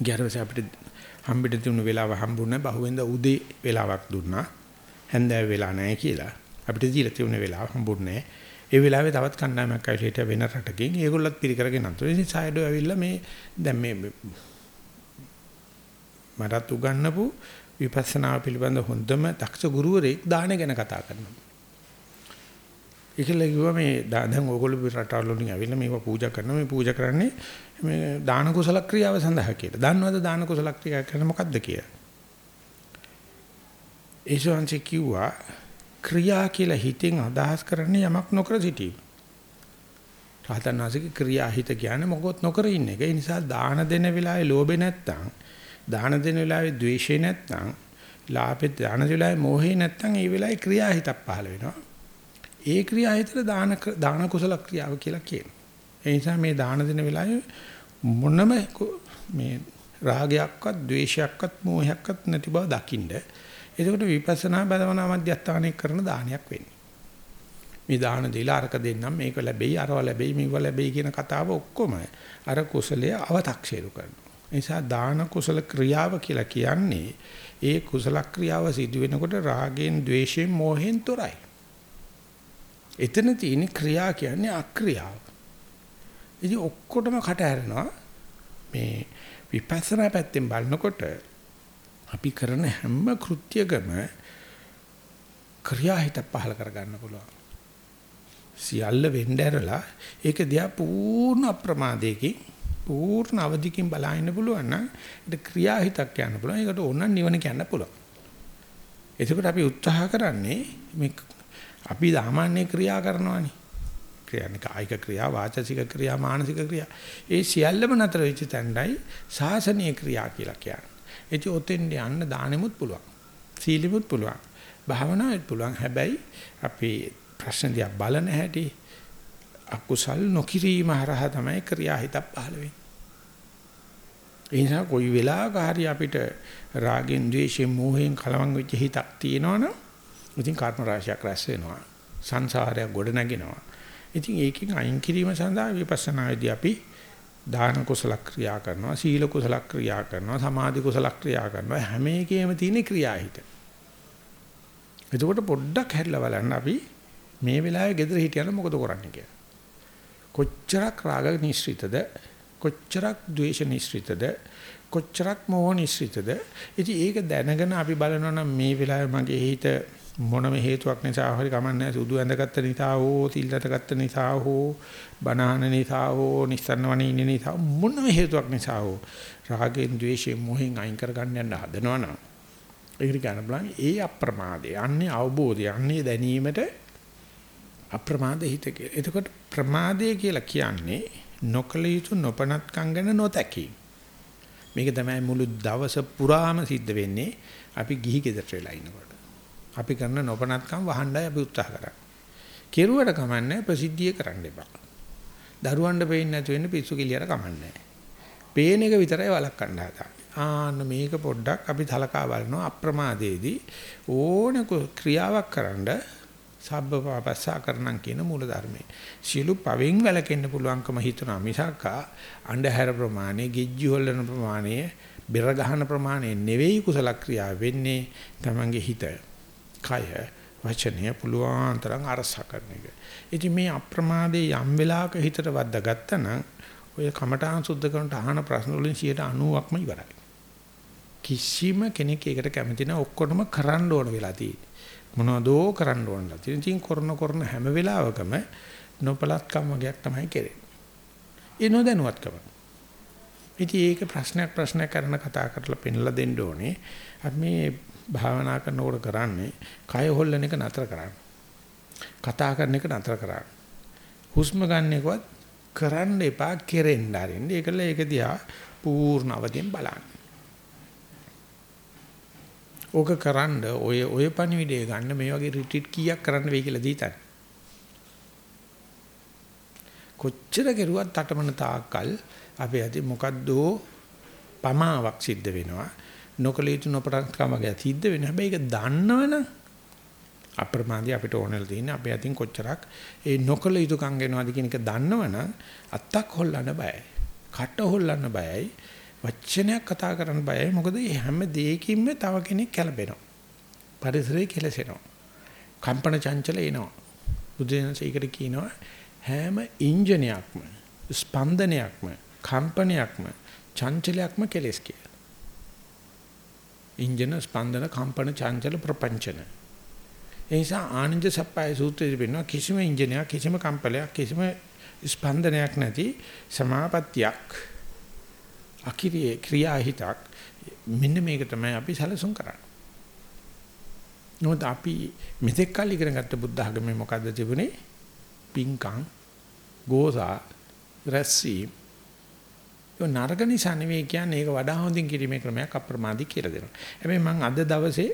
[SPEAKER 1] ගියාට අපිට හම්බෙට තිබුණු වෙලාව හම්බුනේ බහුවෙන්ද උදේ වෙලාවක් දුන්නා. හැන්දෑව වෙලා නැහැ කියලා. අපිට දීලා තිබුණ වෙලාව හම්බුනේ ඒ වෙලාවේ තවත් කණ්ඩායමක් ඇවිල්ලා හිටිය වෙන රටකින් ඒගොල්ලොත් පිළිකරගෙන අන්තෝ. ඉතින් සායඩෝ ඇවිල්ලා මේ දැන් මේ මටත් උගන්වපු විපස්සනා පිළිබඳ හොඳම දක්ෂ ගුරුවරයෙක් දාන ගැන කතා කරනවා. ඒකල කිව්වා මේ දැන් ඕගොල්ලෝ රටවල් වලින් ඇවිල්ලා මේවා පූජා කරනවා මේ පූජා කරන්නේ මේ දාන කුසල ක්‍රියාව සඳහා කියලා. දන්නවද දාන කුසල ක්‍රියාව කියන්නේ මොකක්ද කියලා? ඒසොන්චි කිව්වා ක්‍රියා කියලා හිතෙන් අදහස් කරන්නේ යමක් නොකර සිටීම. රහතන්වාසික ක්‍රියා හිත කියන්නේ මොකොත් නොකර ඉන්න එක. ඒ නිසා දාන දෙන වෙලාවේ ලෝභේ නැත්තම් දාන දෙන වෙලාවේ ද්වේෂේ නැත්තම් ලාභේ දාන දෙන වෙලාවේ මොහේ නැත්තම් ඒ වෙලාවේ ක්‍රියා හිතක් පහළ වෙනවා. ඒ ක්‍රියා හිතට දාන දාන කුසල ක්‍රියාව කියලා කියනවා. ඒ නිසා මේ දාන දෙන වෙලාවේ මොනම මේ රාගයක්වත් ද්වේෂයක්වත් මෝහයක්වත් නැති බව දකින්න. එතකොට විපස්සනා භවනා මධ්‍යස්ථානයේ කරන දානයක් වෙන්නේ. මේ දාන දීලා අරක දෙන්නම් මේක ලැබෙයි අරව ලැබෙයි මේව ලැබෙයි කියන කතාව ඔක්කොම අර කුසලයේ අව탁ෂේරු කරනවා. ඒ නිසා දාන කුසල ක්‍රියාව කියලා කියන්නේ ඒ කුසල ක්‍රියාව සිදු වෙනකොට රාගෙන්, ద్వේෂෙන්, මෝහෙන් තොරයි. එතන තියෙන ක්‍රියා කියන්නේ අක්‍රියාව. ඉතින් ඔක්කොටම කට ඇරෙනවා මේ විපස්සනා පැත්තෙන් බලනකොට අපි කරන හැම කෘත්‍යකම ක්‍රියාහිත පහල කරගන්න පුළුවන්. සියල්ල වෙන්න ඇරලා ඒක දිහා පූර්ණ අප්‍රමාදයකින් පූර්ණ අවධියකින් බලන්න පුළුවන් නම් ඒක ක්‍රියාහිතක් කියන්න පුළුවන්. ඒකට ඕන නිවන කියන්න පුළුවන්. එතකොට අපි උත්සාහ කරන්නේ මේ අපි සාමාන්‍ය ක්‍රියා කරනවානේ. ක්‍රියානික කායික ක්‍රියා, වාචසික ක්‍රියා, මානසික ක්‍රියා. ඒ සියල්ලම නතර වෙච්ච තැනයි සාසනීය ක්‍රියා කියලා කියන්නේ. ඒක ඔතෙන් යන්න දානෙමුත් පුළුවන්. සීලෙමුත් පුළුවන්. භාවනාවෙත් පුළුවන්. හැබැයි අපි ප්‍රශ්න දිහා බලන හැටි අකුසල් නොකිරීම හරහා තමයි ක්‍රියා හිත පහළ වෙන්නේ. ඒ නිසා කොයි වෙලාවක හරි අපිට රාගෙන්, ද්වේෂයෙන්, මෝහයෙන් කලවම් වෙච්ච හිතක් තියෙනවනම් ඉතින් කර්ම රාශියක් රැස් වෙනවා. සංසාරයක් ගොඩ නැගෙනවා. ඉතින් ඒකෙන් අයින් කිරීම සඳහා විපස්සනායේදී අපි දාන කුසල ක්‍රියා කරනවා, සීල කුසල ක්‍රියා කරනවා, සමාධි කුසල ක්‍රියා කරනවා. හැම එකේම තියෙන ක්‍රියාහිත. එතකොට පොඩ්ඩක් හැරිලා බලන්න අපි මේ වෙලාවේ gedara හිටියනම් මොකද කරන්නේ කියලා. කොච්චරක් රාග නිශ්චිතද, කොච්චරක් ද්වේෂ නිශ්චිතද, කොච්චරක් මෝහ නිශ්චිතද. ඉතින් ඒක දැනගෙන අපි බලනවා නම් මේ වෙලාවේ මගේ හිත මොනම හේතුවක් නිසා හරි කමන්නේ සුදු ඇඳගත්ත නිසා හෝ තිල්ලටගත්ත නිසා හෝ බනහන නිසා හෝ නිස්සන්නවනේ ඉන්න නිසා මොනම හේතුවක් නිසා හෝ රාගෙන් ద్వේෂයෙන් මොහෙන් අයින් කරගන්න යන්න හදනවනම් ඒකට ගන්න බලන්න ඒ අප්‍රමාදය අන්නේ අවබෝධය අන්නේ දැනීමට අප්‍රමාද හිත කියලා. එතකොට ප්‍රමාදය කියලා කියන්නේ නොකල යුතු නොපනත්කම් ගැන නොතැකීම. මේක තමයි මුළු දවස පුරාම සිද්ධ වෙන්නේ අපි ගිහි ගෙදරට වෙලා ඉනකොට. අපි කරන නොපනත්කම් වහන්නයි අපි උත්සාහ කරන්නේ. කෙරුවට කමන්නේ ප්‍රසිද්ධිය කරන්න එපා. දරුවන්ට පේන්නේ නැතු වෙන්න පිස්සු කිලියට කමන්නේ පේන එක විතරයි වළක්වන්න හදා. ආන්න මේක පොඩ්ඩක් අපි තලකා බලනවා අප්‍රමාදයේදී ඕන ක්‍රියාවක් කරන්න සබ්බ පාපස්සා කරනම් කියන මූල ධර්මයේ. සියලු පවෙන් වැළකෙන්න පුළුවන්කම හිතනවා මිසක් අන්ධහැර ප්‍රමාණය, ගිජ්ජි හොල්ලන ප්‍රමාණය, බෙර ගහන ප්‍රමාණය නෙවෙයි කුසල ක්‍රියා වෙන්නේ තමන්ගේ හිත. කය වචනය පුළුවන් තරම් අරස කරන එක. ඉතින් මේ අප්‍රමාදයේ යම් වෙලාවක හිතට වද්දා ගත්තා නම් ඔය කමඨාන් සුද්ධ කරනට අහන ප්‍රශ්න වලින් 90%ක්ම ඉවරයි. කිසිම කෙනෙක් ඒකට කැමති නැහැ ඔක්කොටම කරන්න ඕන වෙලා තියෙන්නේ. මොනවදෝ කරන්න ඕනලා. ඉතින් කරන කරන හැම වෙලාවකම නොපලත්කම් වගේක් තමයි කෙරෙන්නේ. ඒ නොදැනුවත්කම. ඉතින් ඒක ප්‍රශ්නයක් ප්‍රශ්නයක් කරන කතා කරලා පෙන්ලා දෙන්න ඕනේ. අපි මේ භාවනා කරනකොට කරන්නේ කය හොල්ලන එක නතර කරන්න. කතා කරන එක නතර කරන්න. හුස්ම ගන්න එකවත් කරන්න එපා කෙරෙන්න ආරින්න. ඒකල ඒක දිහා පූර්ණ අවදියෙන් බලන්න. ඕක කරන්න ඔය ඔය පණිවිඩය ගන්න මේ වගේ රිට්‍රීට් කීයක් කරන්න වෙයි කියලා දීතන්. කොච්චර කෙරුවත් අටමන තාක්කල් අපි ඇති මොකද්ද පමාවක් සිද්ධ වෙනවා. නොකල යුතු නොපටකම ගැ සිද්ධ වෙන හැබැයි ඒක දන්නවනම් අප්‍රමාදී අපිට ඕනෙල තියෙන අපි අතින් කොච්චරක් ඒ නොකල යුතු කංග වෙනවද කියන එක දන්නවනම් අත්තක් හොල්ලන්න බයයි. කට හොල්ලන්න බයයි. වචනයක් කතා කරන්න බයයි. මොකද මේ හැම දෙයකින්ම තව කෙනෙක් කැළඹෙනවා. පරිසරය කෙලසෙනවා. කම්පන චංචල එනවා. බුදුදහමේකට කියනවා හැම ඉන්ජිනයක්ම ස්පන්දනයක්ම කම්පනයක්ම චංචලයක්ම කෙලස් කියලා. ඉන්ජින ස්පන්දන කම්පන චංචල ප්‍රපංචන. ඒ නිසා ආනන්ද සප්පයි සූත්‍රයේ වෙනවා කිසිම ඉන්ජිනයක් කිසිම කම්පලයක් කිසිම ස්පන්දනයක් නැති සමාපත්තියක් අකිරියේ ක්‍රියාහිතක් මෙන්න මේක තමයි අපි සැලසුම් කරන්නේ. නමුත් අපි මෙතෙක් කල් ඉගෙන ගත්ත බුද්ධ ධර්මයේ මොකද්ද තිබුණේ? පිංකම්, ගෝසා, රැස්සීම්. ඒ නරක නිසා නෙවෙයි කියන්නේ ඒක වඩා හොඳින් කිරීමේ ක්‍රමයක් අප්‍රමාදී කියලා දෙනවා. හැබැයි මම අද දවසේ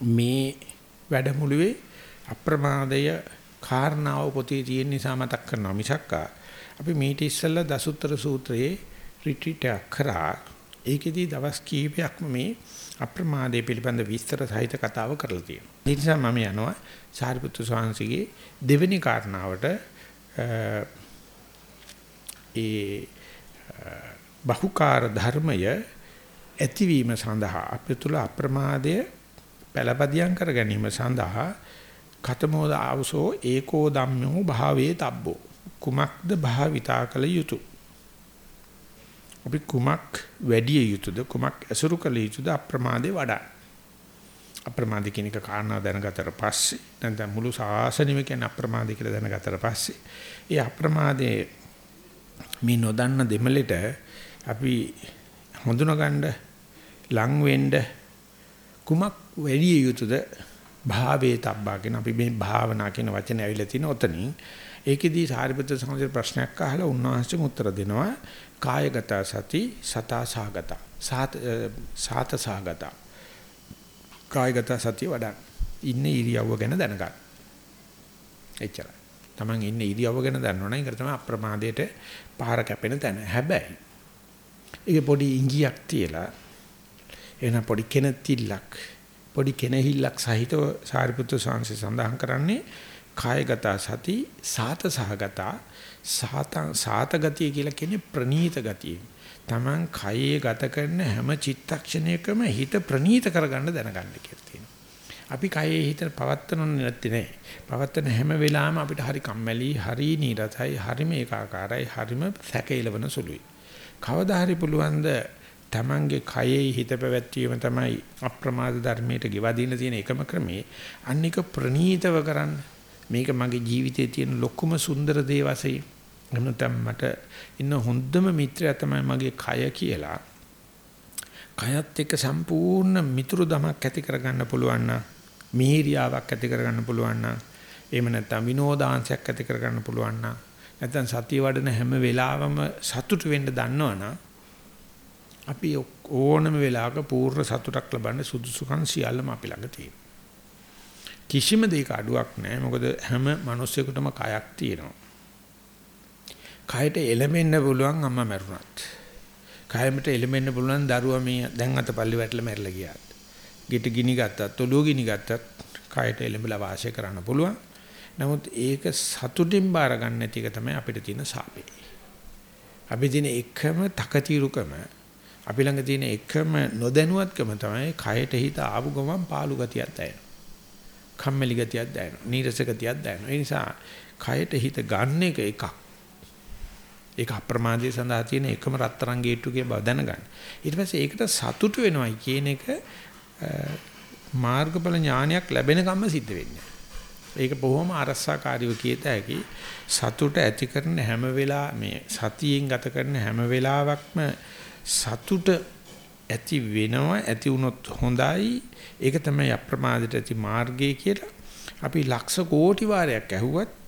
[SPEAKER 1] මේ වැඩමුළුවේ අප්‍රමාදය කාරණාව පොතේ තියෙන නිසා මතක් කරනවා මිසක්කා අපි මීට ඉස්සෙල්ලා දසුත්තර සූත්‍රයේ රිට්‍රීට් එකක් කරා. ඒකෙදී දවස් කීපයක්ම මේ අප්‍රමාදයේ පිළිබඳ විස්තර සහිත කතාව කරලා තියෙනවා. ඒ නිසා මම යනවා සාරිපුත්තු ස්වාමීන්ගේ දෙවෙනි කාරණාවට ඒ බහුකාර ධර්මය ඇතිවීම සඳහා අපේ තුල අප්‍රමාදය පළපදියම් කර ගැනීම සඳහා කතමෝද ආවසෝ ඒකෝ ධම්මෝ භාවේ තබ්බෝ. කුමක්ද භාවිතා කළ යුතුය අපි කුමක් වැඩි යුතුද කුමක් ඇසුරු කළ යුතුද අප්‍රමාදේ වඩා. අප්‍රමාදී කියන එක කාරණා දැනගතට පස්සේ නැත්නම් මුළු සාසනෙම කියන්නේ අප්‍රමාදී කියලා දැනගතට පස්සේ ඒ අප්‍රමාදයේ මේ නොදන්න දෙමළෙට අපි හඳුනගන්න ලං වෙන්න කුමක් වැඩි යුතුද භාවයේ තබ්බා කියන අපි මේ භාවනා කියන වචනේ ඇවිල්ලා තින ඔතනින්. ඒකෙදී සාරිපුත්‍ර සමහර ප්‍රශ්නයක් අහලා උන්වහන්සේම උත්තර දෙනවා. කායගත සති සතා සාගත සාත සාත සාගත කායගත සතිය වඩන්න. ඉන්නේ ඉරියව්ව ගැන දැනගන්න. එච්චරයි. Taman ඉන්නේ ඉරියව්ව ගැන දන්නවනේ ඒක තමයි අප්‍රමාදයට පාර කැපෙන තැන. හැබැයි ඒක පොඩි ඉංගියක් තියලා එන පොඩි කෙනතිල්ලක් පොඩි කෙනහිල්ලක් සහිතව සාරිපුත්‍ර සාංශය සඳහන් කරන්නේ කායගත සති සාත සහගත සාතං සාත ගතිය කියලා කියන්නේ ප්‍රනීත ගතිය. Taman කයේ ගත කරන හැම චිත්තක්ෂණයකම හිත ප්‍රනීත කරගන්න දැනගන්න කියලා තියෙනවා. අපි කයේ හිත පවත්තනොන්නේ නැත්තේ නෑ. පවත්තන හැම වෙලාවෙම අපිට හරි කම්මැලි, හරි නීරසයි, හරිම ඒකාකාරයි, හරිම සැකේලවන සුළුයි. කවදා හරි පුළුවන් ද තමන්ගේ කයෙහි හිත පැවැත්වීම තමයි අප්‍රමාද ධර්මයට ගෙවදින්න තියෙන එකම ක්‍රමේ අනික ප්‍රනීතව කරන්න මේක මගේ ජීවිතයේ තියෙන ලොකුම සුන්දර දේ වශයෙන් එන්නතම් මට ඉන්න හොඳම මිත්‍රයා තමයි මගේ කය කියලා කයත් එක්ක සම්පූර්ණ මිතුරු දමක් ඇති කරගන්න පුළුවන් නම් මිහිරියාවක් ඇති කරගන්න පුළුවන් නම් එහෙම නැත්නම් විනෝදාංශයක් ඇති කරගන්න පුළුවන් නම් නැත්නම් සතිය වඩන හැම වෙලාවම සතුට වෙන්න දන්නවනම් අපි ඕනම වෙලාවක පූර්ණ සතුටක් ලබන්න සුදුසුකම් සියල්ලම අපි ළඟ තියෙනවා. කිසිම දෙයක අඩුවක් නැහැ. මොකද හැම මිනිස්සෙකුටම කයක් තියෙනවා. කයට එළමෙන්න පුළුවන් අම්මා මැරුණත්. කයමට එළමෙන්න පුළුවන් දරුවා මේ දැන් අත පල්ලි වැටලා මැරිලා ගියාත්. ගෙට ගිනි ගත්තත්, ඔළුව ගිනි ගත්තත් කයට එළඹලා වාසය කරන්න පුළුවන්. නමුත් ඒක සතුටින් බාර ගන්න නැති එක තමයි අපිට තියෙන සාපේ. අපි දින එකම තකතිරුකම අපි ළඟ තියෙන එකම නොදැනුවත්කම තමයි කයට හිත ආපු ගමන් පාළු ගතියක් දැනෙනවා. කම්මැලි ගතියක් දැනෙනවා. නීරස ගතියක් දැනෙනවා. ඒ නිසා කයට හිත ගන්න එක එකක්. ඒක අප්‍රමාදයේ සඳහා තියෙන එකම රත්තරන් ගේට්ටු කිය බව දැනගන්න. ඊට පස්සේ ඒකට සතුටු වෙනවයි කියන එක මාර්ගඵල ඥානයක් ලැබෙනකම්ම සිද්ධ වෙන්නේ. ඒක බොහොම අරසකාරීව කියත හැකි සතුට ඇති කරන හැම වෙලා මේ සතියෙන් ගත කරන හැම වෙලාවකම සතුට ඇති වෙනවා ඇති වුණොත් හොඳයි ඒක තමයි අප්‍රමාදයට ඇති මාර්ගය කියලා අපි ලක්ෂ කෝටි වාරයක් ඇහුවත්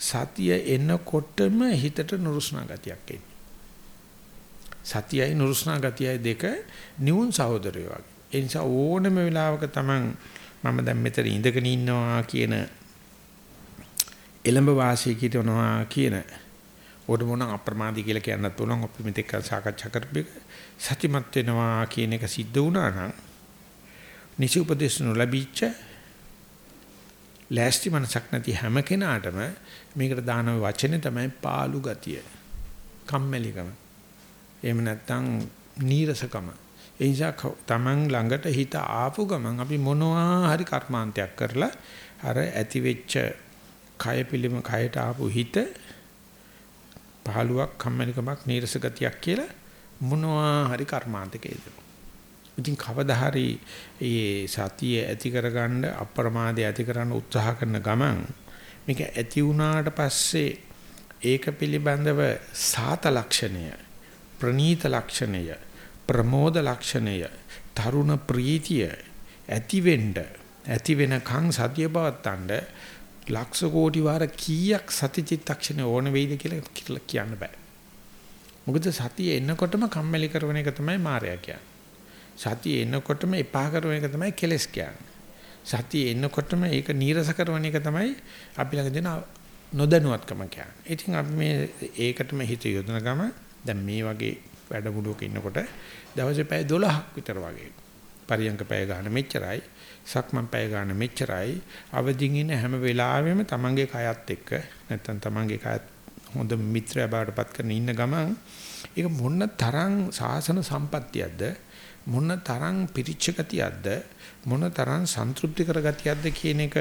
[SPEAKER 1] සතිය එනකොටම හිතට නුරුස්නා ගතියක් එන්නේ. සතියයි නුරුස්නා ගතියයි දෙක නියුන් සහෝදරයෝ වගේ. ඒ නිසා ඕනම වෙලාවක Taman මම දැන් මෙතන ඉඳගෙන ඉන්නවා කියන එළඹ වාසිය කියනවා කියන ඕඩ මොන අප්‍රමාදී කියලා කියන්නත් උනන් අපි මෙතෙක් සාකච්ඡා කරපු සතිමත් වෙනවා කියන එක සිද්ධ වුණා නම් නිසි උපදේශ නොලැබීච්ච ලෑස්ති මනසක් නැති හැම කෙනාටම මේකට දාන වචනේ තමයි පාළු ගතිය. කම්මැලිකම. එහෙම නැත්නම් නීරසකම. ඒ නිසා තමන් ළඟට හිත ආපු ගමන් අපි මොනවා හරි කර්මාන්තයක් කරලා අර ඇති වෙච්ච කය පිළිම කයට ආපු හිත පහළුවක් කම්මැලිකමක් නීරස ගතියක් කියලා මොනවා හරි කර්මාන්තක එදෙනවා. ඉතින් කවදා හරි මේ සතිය ඇති කරගන්න අප්‍රමාදය ඇති කරන්න උත්සාහ කරන ගමන් මේක ඇති වුණාට පස්සේ ඒක පිළිබඳව සාත ලක්ෂණය ප්‍රනීත ලක්ෂණය ප්‍රමෝද ලක්ෂණය තරුණ ප්‍රීතිය ඇති වෙන්න ඇති වෙනකන් සතිය පවත්තන්න ලක්ෂ කෝටි වාර කීයක් සති චිත්තක්ෂණ ඕන වෙයිද කියලා කියන්න බෑ. මොකද සතිය එනකොටම කම්මැලි කරන එක තමයි මායя කියන්නේ. සතිය එනකොටම එපා කරන එක තමයි කෙලස් කියන්නේ. සතිය එනකොටම ඒක නීරස කරන එක තමයි අපි ළඟ දෙන නොදැනුවත්කම කියන්නේ. ඉතින් අපි මේ ඒකටම හිත යොදන ගම දැන් මේ වගේ වැඩමුළුවක ඉන්නකොට දවසේ පැය 12ක් විතර වගේ පරියංග පැය ගන්න මෙච්චරයි සක්මන් පැය ගන්න මෙච්චරයි. අවදිින් ඉන්න හැම වෙලාවෙම තමන්ගේ කයත් එක්ක නැත්තම් තමන්ගේ කයත් හොඳ මිත්‍රය බවට පත් කරගෙන ඉන්න ගමන් ඒක මොන තරම් සාසන සම්පත්තියක්ද? මොන තරම් පිරිච්ච ගතියක්ද? මොන තරම් සන්තුෂ්ටි කර ගතියක්ද කියන එක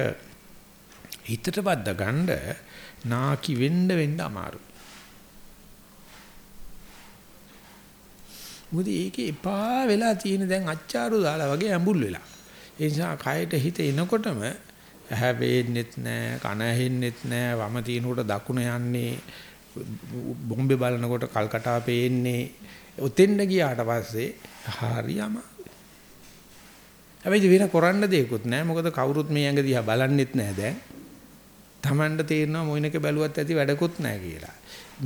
[SPEAKER 1] හිතට වද්දා ගන්න නාකි වෙන්න වෙන්න අමාරුයි. මොකද ඒකේ එපා වෙලා තියෙන දැන් අච්චාරු දාලා වගේ ඇඹුල් වෙලා. ඒ නිසා කයට හිත එනකොටම ඇහැ වේන්නෙත් නෑ, කන ඇහෙන්නෙත් නෑ, වම තිනකොට දකුණ යන්නේ, බොම්බේ බලනකොට කල්කටා පේන්නේ. ඔතෙන්ද ගියාට පස්සේ හරියම හැබැයි වෙන කරන්න දෙයක්වත් නෑ. මොකද කවුරුත් මේ ඇඟ දිහා බලන්නෙත් නෑ දැන්. Tamanට තේරෙනවා මොයිනක බැලුවත් ඇති වැඩකුත් නෑ කියලා.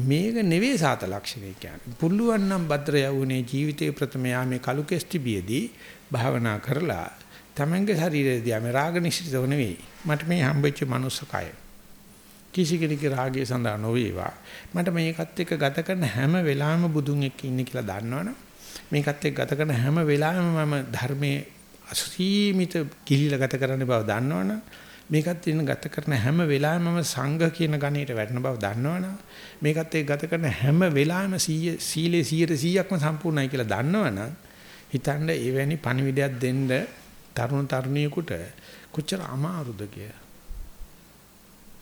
[SPEAKER 1] මේක නෙවෙයි සාත ලක්ෂණය කියන්නේ. පුළුවන් නම් භද්‍ර යවුනේ ජීවිතේ ප්‍රථම යාමේ කලු කෙස්ටිබියේදී භාවනා කරලා තමන්ගේ ශරීරය දිහා මේ රාග නිශ්චිතව නෙවෙයි. මට මේ හම්බෙච්ච මනුස්ස කය. කිසි කෙනෙකුගේ රාගය සඳහා නොවේවා. මට මේකත් එක්ක ගත කරන හැම වෙලාවෙම බුදුන් එක්ක ඉන්නේ කියලා දන්නවනම් මේකත් එක්ක ගත කරන හැම වෙලාවෙම මම ධර්මයේ අසීමිත කිලිල ගත කරන්න බව දන්නවනම් මේකත් තියෙන ගත කරන හැම වෙලාවෙම මම සංඝ කියන ගණයට වැටෙන බව දන්නවනම් මේකත් එක්ක ගත කරන හැම වෙලාවෙම සීලේ 100%ක්ම සම්පූර්ණයි කියලා දන්නවනම් හිතන්න එවැනි පණිවිඩයක් දෙන්න තරුණ තරුණියෙකුට කොච්චර අමාරුද කියලා.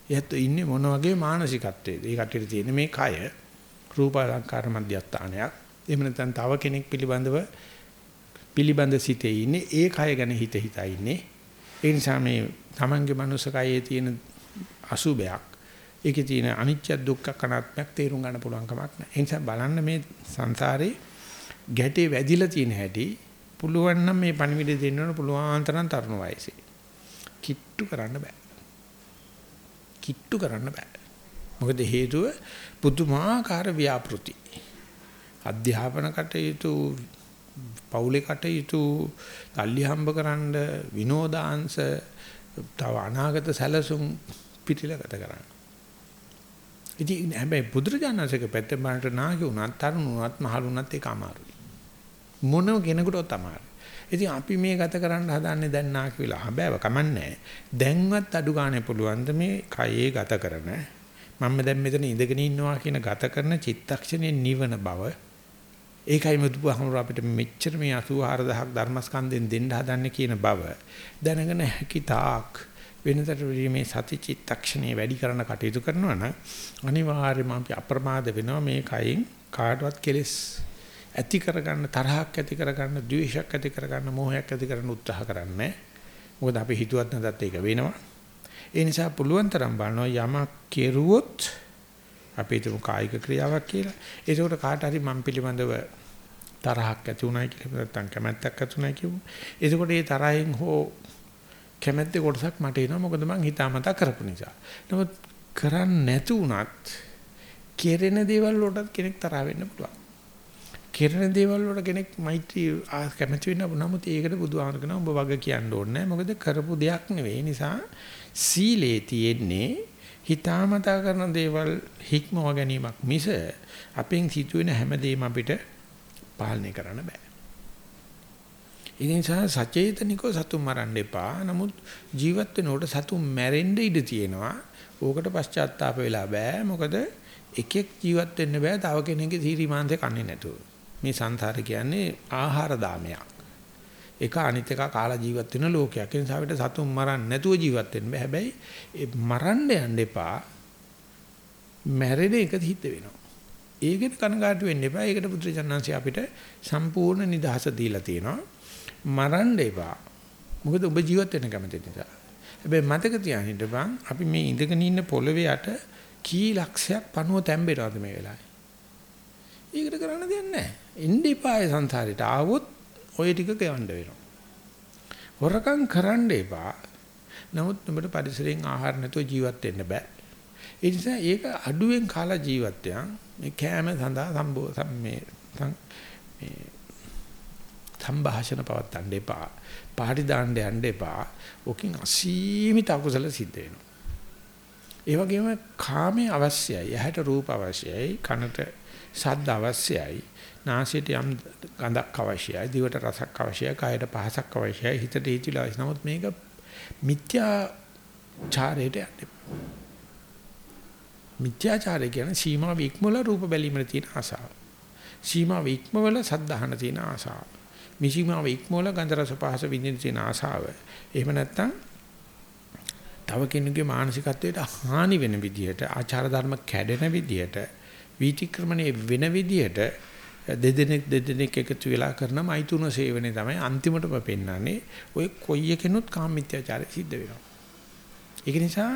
[SPEAKER 1] එයත් ඉන්නේ මොන වගේ මානසිකත්වයේද? ඒ කටියට තියෙන මේ කය රූප අලංකාර මධ්‍යස්ථානයක්. එහෙම නැත්නම් තව කෙනෙක් පිළිබඳව පිළිබඳ සිටේ ඉන්නේ ඒ කය ගැන හිත හිතා ඉන්නේ. ඒ නිසා මේ Tamange manussකයේ තියෙන අසුබයක් ඒකේ තියෙන අනිත්‍ය දුක්ඛ අනාත්මයක් තේරුම් ගන්න පුළුවන් කමක් නැහැ. ඒ නිසා බලන්න මේ සංසාරේ ගැටේ වැදිලා තියෙන හැටි පුළුවන් නම් මේ පණිවිඩය දෙන්න ඕන පුළුවන් තරම් තරුණ වයසේ. කිට්ටු කරන්න බෑ. කිට්ටු කරන්න බෑ. මොකද හේතුව පුදුමාකාර ව්‍යාපෘති. අධ්‍යාපන කටයුතු පවුලේ කටයුතු තල්ලි හම්බ කරන්න විනෝදාංශ තව අනාගත සැලසුම් පිටිලකට කරන්න. ඉතින් හැබැයි බුදුරජාණන්සේක පැත්තෙන් බලනට නාගේ උනත් තරුණ උනත් මහලු උනත් ඒක අමාරුයි. මොනම කෙනෙකුටවත් අමාරුයි. ඉතින් අපි මේ ගත කරන්න හදන්නේ දැන් නාකි වෙලා හැබැයි කමන්නේ. දැන්වත් අඩු ගන්න පුළුවන් මේ කයේ ගත කරන මම දැන් මෙතන ඉඳගෙන ඉන්නවා කියන ගත කරන චිත්තක්ෂණේ නිවන බව ඒකයි මුදුපහමර අපිට මෙච්චර මේ 84000ක් ධර්මස්කන්ධෙන් දෙන්න හදන්නේ කියන බව දැනගෙන හැකි තාක් වෙනතට මේ සති චිත්තක්ෂණේ වැඩි කරන කටයුතු කරනවා නම් අනිවාර්යයෙන්ම අපි අප්‍රමාද වෙනවා මේ කයින් කාටවත් කෙලස් ඇති කරගන්න තරහක් ඇති කරගන්න ද්වේෂයක් ඇති කරගන්න මෝහයක් ඇති කරන්න උත්සාහ කරන්නේ. මොකද අපි හිතුවත් නැතත් ඒක වෙනවා. ඒ නිසා පුළුවන් තරම් බලනවා යමක් කෙරුවොත් අපි හිතමු කායික ක්‍රියාවක් කියලා. ඒකට කාට හරි මම් පිළිබඳව තරහක් ඇති උනායි කියලා නැත්නම් කැමැත්තක් ඇති උනායි කියමු එතකොට ඒ තරහෙන් හෝ කැමැත්තේ කොටසක් මට එනවා. මොකද මං හිතාමතා කරපු නිසා. නමුත් කරන්නේ නැතු උනත් කෙරෙන දේවල් වලටත් කෙනෙක් තරහ වෙන්න පුළුවන්. කෙරෙන දේවල් වල කෙනෙක් මෛත්‍රී කැමති වෙන්න නමුත් ඒකට බුදුහාමර කියනවා ඔබ වග කියන්න ඕනේ මොකද කරපු දෙයක් නෙවෙයි නිසා සීලේ තියෙන්නේ හිතාමතා කරන දේවල් හික්මව ගැනීමක් මිස අපෙන් සිදුවෙන හැමදේම අපිට පාලනය කරන්න බෑ. ඒ නිසා සචේතනිකව සතුන් මරන්න එපා. නමුත් ජීවත් වෙනකොට සතුන් මැරෙන්න ඉඩ තියෙනවා. ඕකට පශ්චාත්තාප වෙලා බෑ. මොකද එකෙක් ජීවත් වෙන්න බෑ තව කෙනෙක්ගේ සීරිමාන්තේ කන්නේ නැතුව. මේ සංසාරේ කියන්නේ ආහාර දාමයක්. එක අනිත් එක කාලා ජීවත් වෙන ලෝකයක්. ඒ නිසා අපිට සතුන් මරන්න නැතුව ජීවත් වෙන්න බෑ. හැබැයි මරන්න යන්න එපා. මැරෙන එක හිත වෙනවා. ඒකට කනගාටු වෙන්න එපා. ඒකට පුත්‍රචන්නාංශي අපිට සම්පූර්ණ නිදහස දීලා තියෙනවා. මරන්න එපා. මොකද ඔබ ජීවත් වෙන්න කැමති නිසා. හැබැයි මතක තියාගන්න බං අපි මේ ඉඳගෙන ඉන්න පොළවේ යට කී ලක්ෂයක් පණුව තැම්බෙනවද මේ වෙලාවේ? ඒකට කරන්න දෙයක් නැහැ. එන්න එපායි සංසාරයට ආවොත් ওই ටික ගෙවන්න වෙනවා. හොරකම් කරන්න එපා. නමුත් උඹට පරිසරයෙන් ආහාර නැතුව ජීවත් වෙන්න බෑ. ඒ නිසා ඒක අඩුවෙන් කාලා ජීවත් මේ කෑම සඳහා සම්බෝ මේ මේ සම්භාෂණ පවත්තන්න එපා. පාටි දාන්න යන්න එපා. ඔකින් අසීමිත අකුසල සිද්ධ වෙනවා. ඒ වගේම කාමයේ අවශ්‍යයි. ඇහැට රූප අවශ්‍යයි. කනට ශබ්ද අවශ්‍යයි. නාසයට යම් ගඳක් අවශ්‍යයි. දිවට රසක් අවශ්‍යයි. කයට පහසක් අවශ්‍යයි. හිතට හිතිලා අවශ්‍යයි. නමුත් මේක මිත්‍යාචාරයට යන්නේ. මිත්‍යාචාරය කියන්නේ සීමා වික්මල රූප බැලීමේ තියෙන ආසාව. සීමා වික්මවල සද්ධාහන තියෙන ආසාව. මිසීමාව ඉක්මවල ගන්ධ රස පහස විඳින තියෙන ආසාව. එහෙම නැත්නම් තව කෙනෙකුගේ මානසිකත්වයට හානි වෙන විදිහට ආචාර ධර්ම කැඩෙන විදිහට වීතික්‍රමණයේ වෙන විදිහට දෙදෙනෙක් දෙදෙනෙක් එකතු වෙලා කරන මෛතුන සේවනයේ තමයි අන්තිමටම පෙන්වන්නේ. ඔය කොයි එකනොත් කාමීත්‍යාචාරය සිද්ධ වෙනවා. ඒක නිසා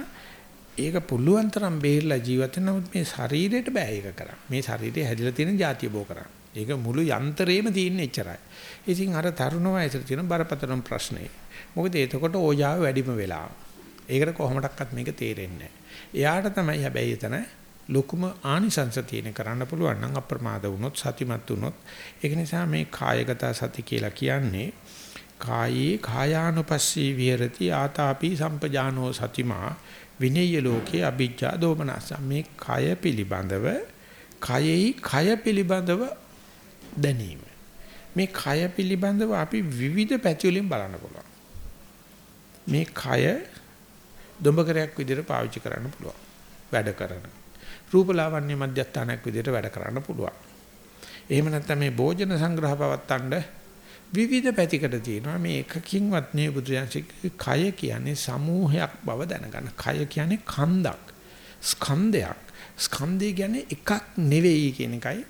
[SPEAKER 1] ඒක පුළුවන් තරම් බේරලා ජීවත් වෙන නමුත් මේ ශරීරයට බෑ ඒක කරන්න. මේ ශරීරය හැදිලා තියෙන જાතිය බෝ කරන්න. ඒක මුළු යන්ත්‍රේම තියෙන එච්චරයි. ඉතින් අර තරුණ වයසට තියෙන බරපතලම ප්‍රශ්නේ. මොකද එතකොට ඕජාව වැඩිම වෙලා. ඒකට කොහොමඩක්වත් මේක තේරෙන්නේ එයාට තමයි හැබැයි එතන ලොකුම ආනිසංස තියෙන කරන්න පුළුවන් නම් අප්‍රමාද වුණොත් සතිමත් වුණොත් ඒක නිසා මේ කායගත සති කියලා කියන්නේ කායේ කායානුපස්සී විහෙරති ආතාපි සම්පජානෝ සතිමා විනේය ලෝකේ අභිජ්ජා දෝමනස මේ කය පිළිබඳව කයෙහි කය පිළිබඳව දැනීම. මේ කය පිළිබඳව අපි විවිධ පැති වලින් බලන්න පුළුවන්. මේ කය දොඹකරයක් විදිහට පාවිච්චි කරන්න පුළුවන්. වැඩ කරන. රූපලාවන්‍ය මධ්‍යස්ථානයක් විදිහට වැඩ කරන්න පුළුවන්. එහෙම නැත්නම් මේ භෝජන සංග්‍රහ පවත්තන්න විවිධ පැතිකඩ තියෙනවා මේ එකකින්වත් නේ බුදුරජාණන්සේ කය කියන්නේ සමූහයක් බව දැනගන්න. කය කියන්නේ කන්දක්. ස්කන්ධයක්. ස්කන්ධය කියන්නේ එකක් නෙවෙයි කියන එකයි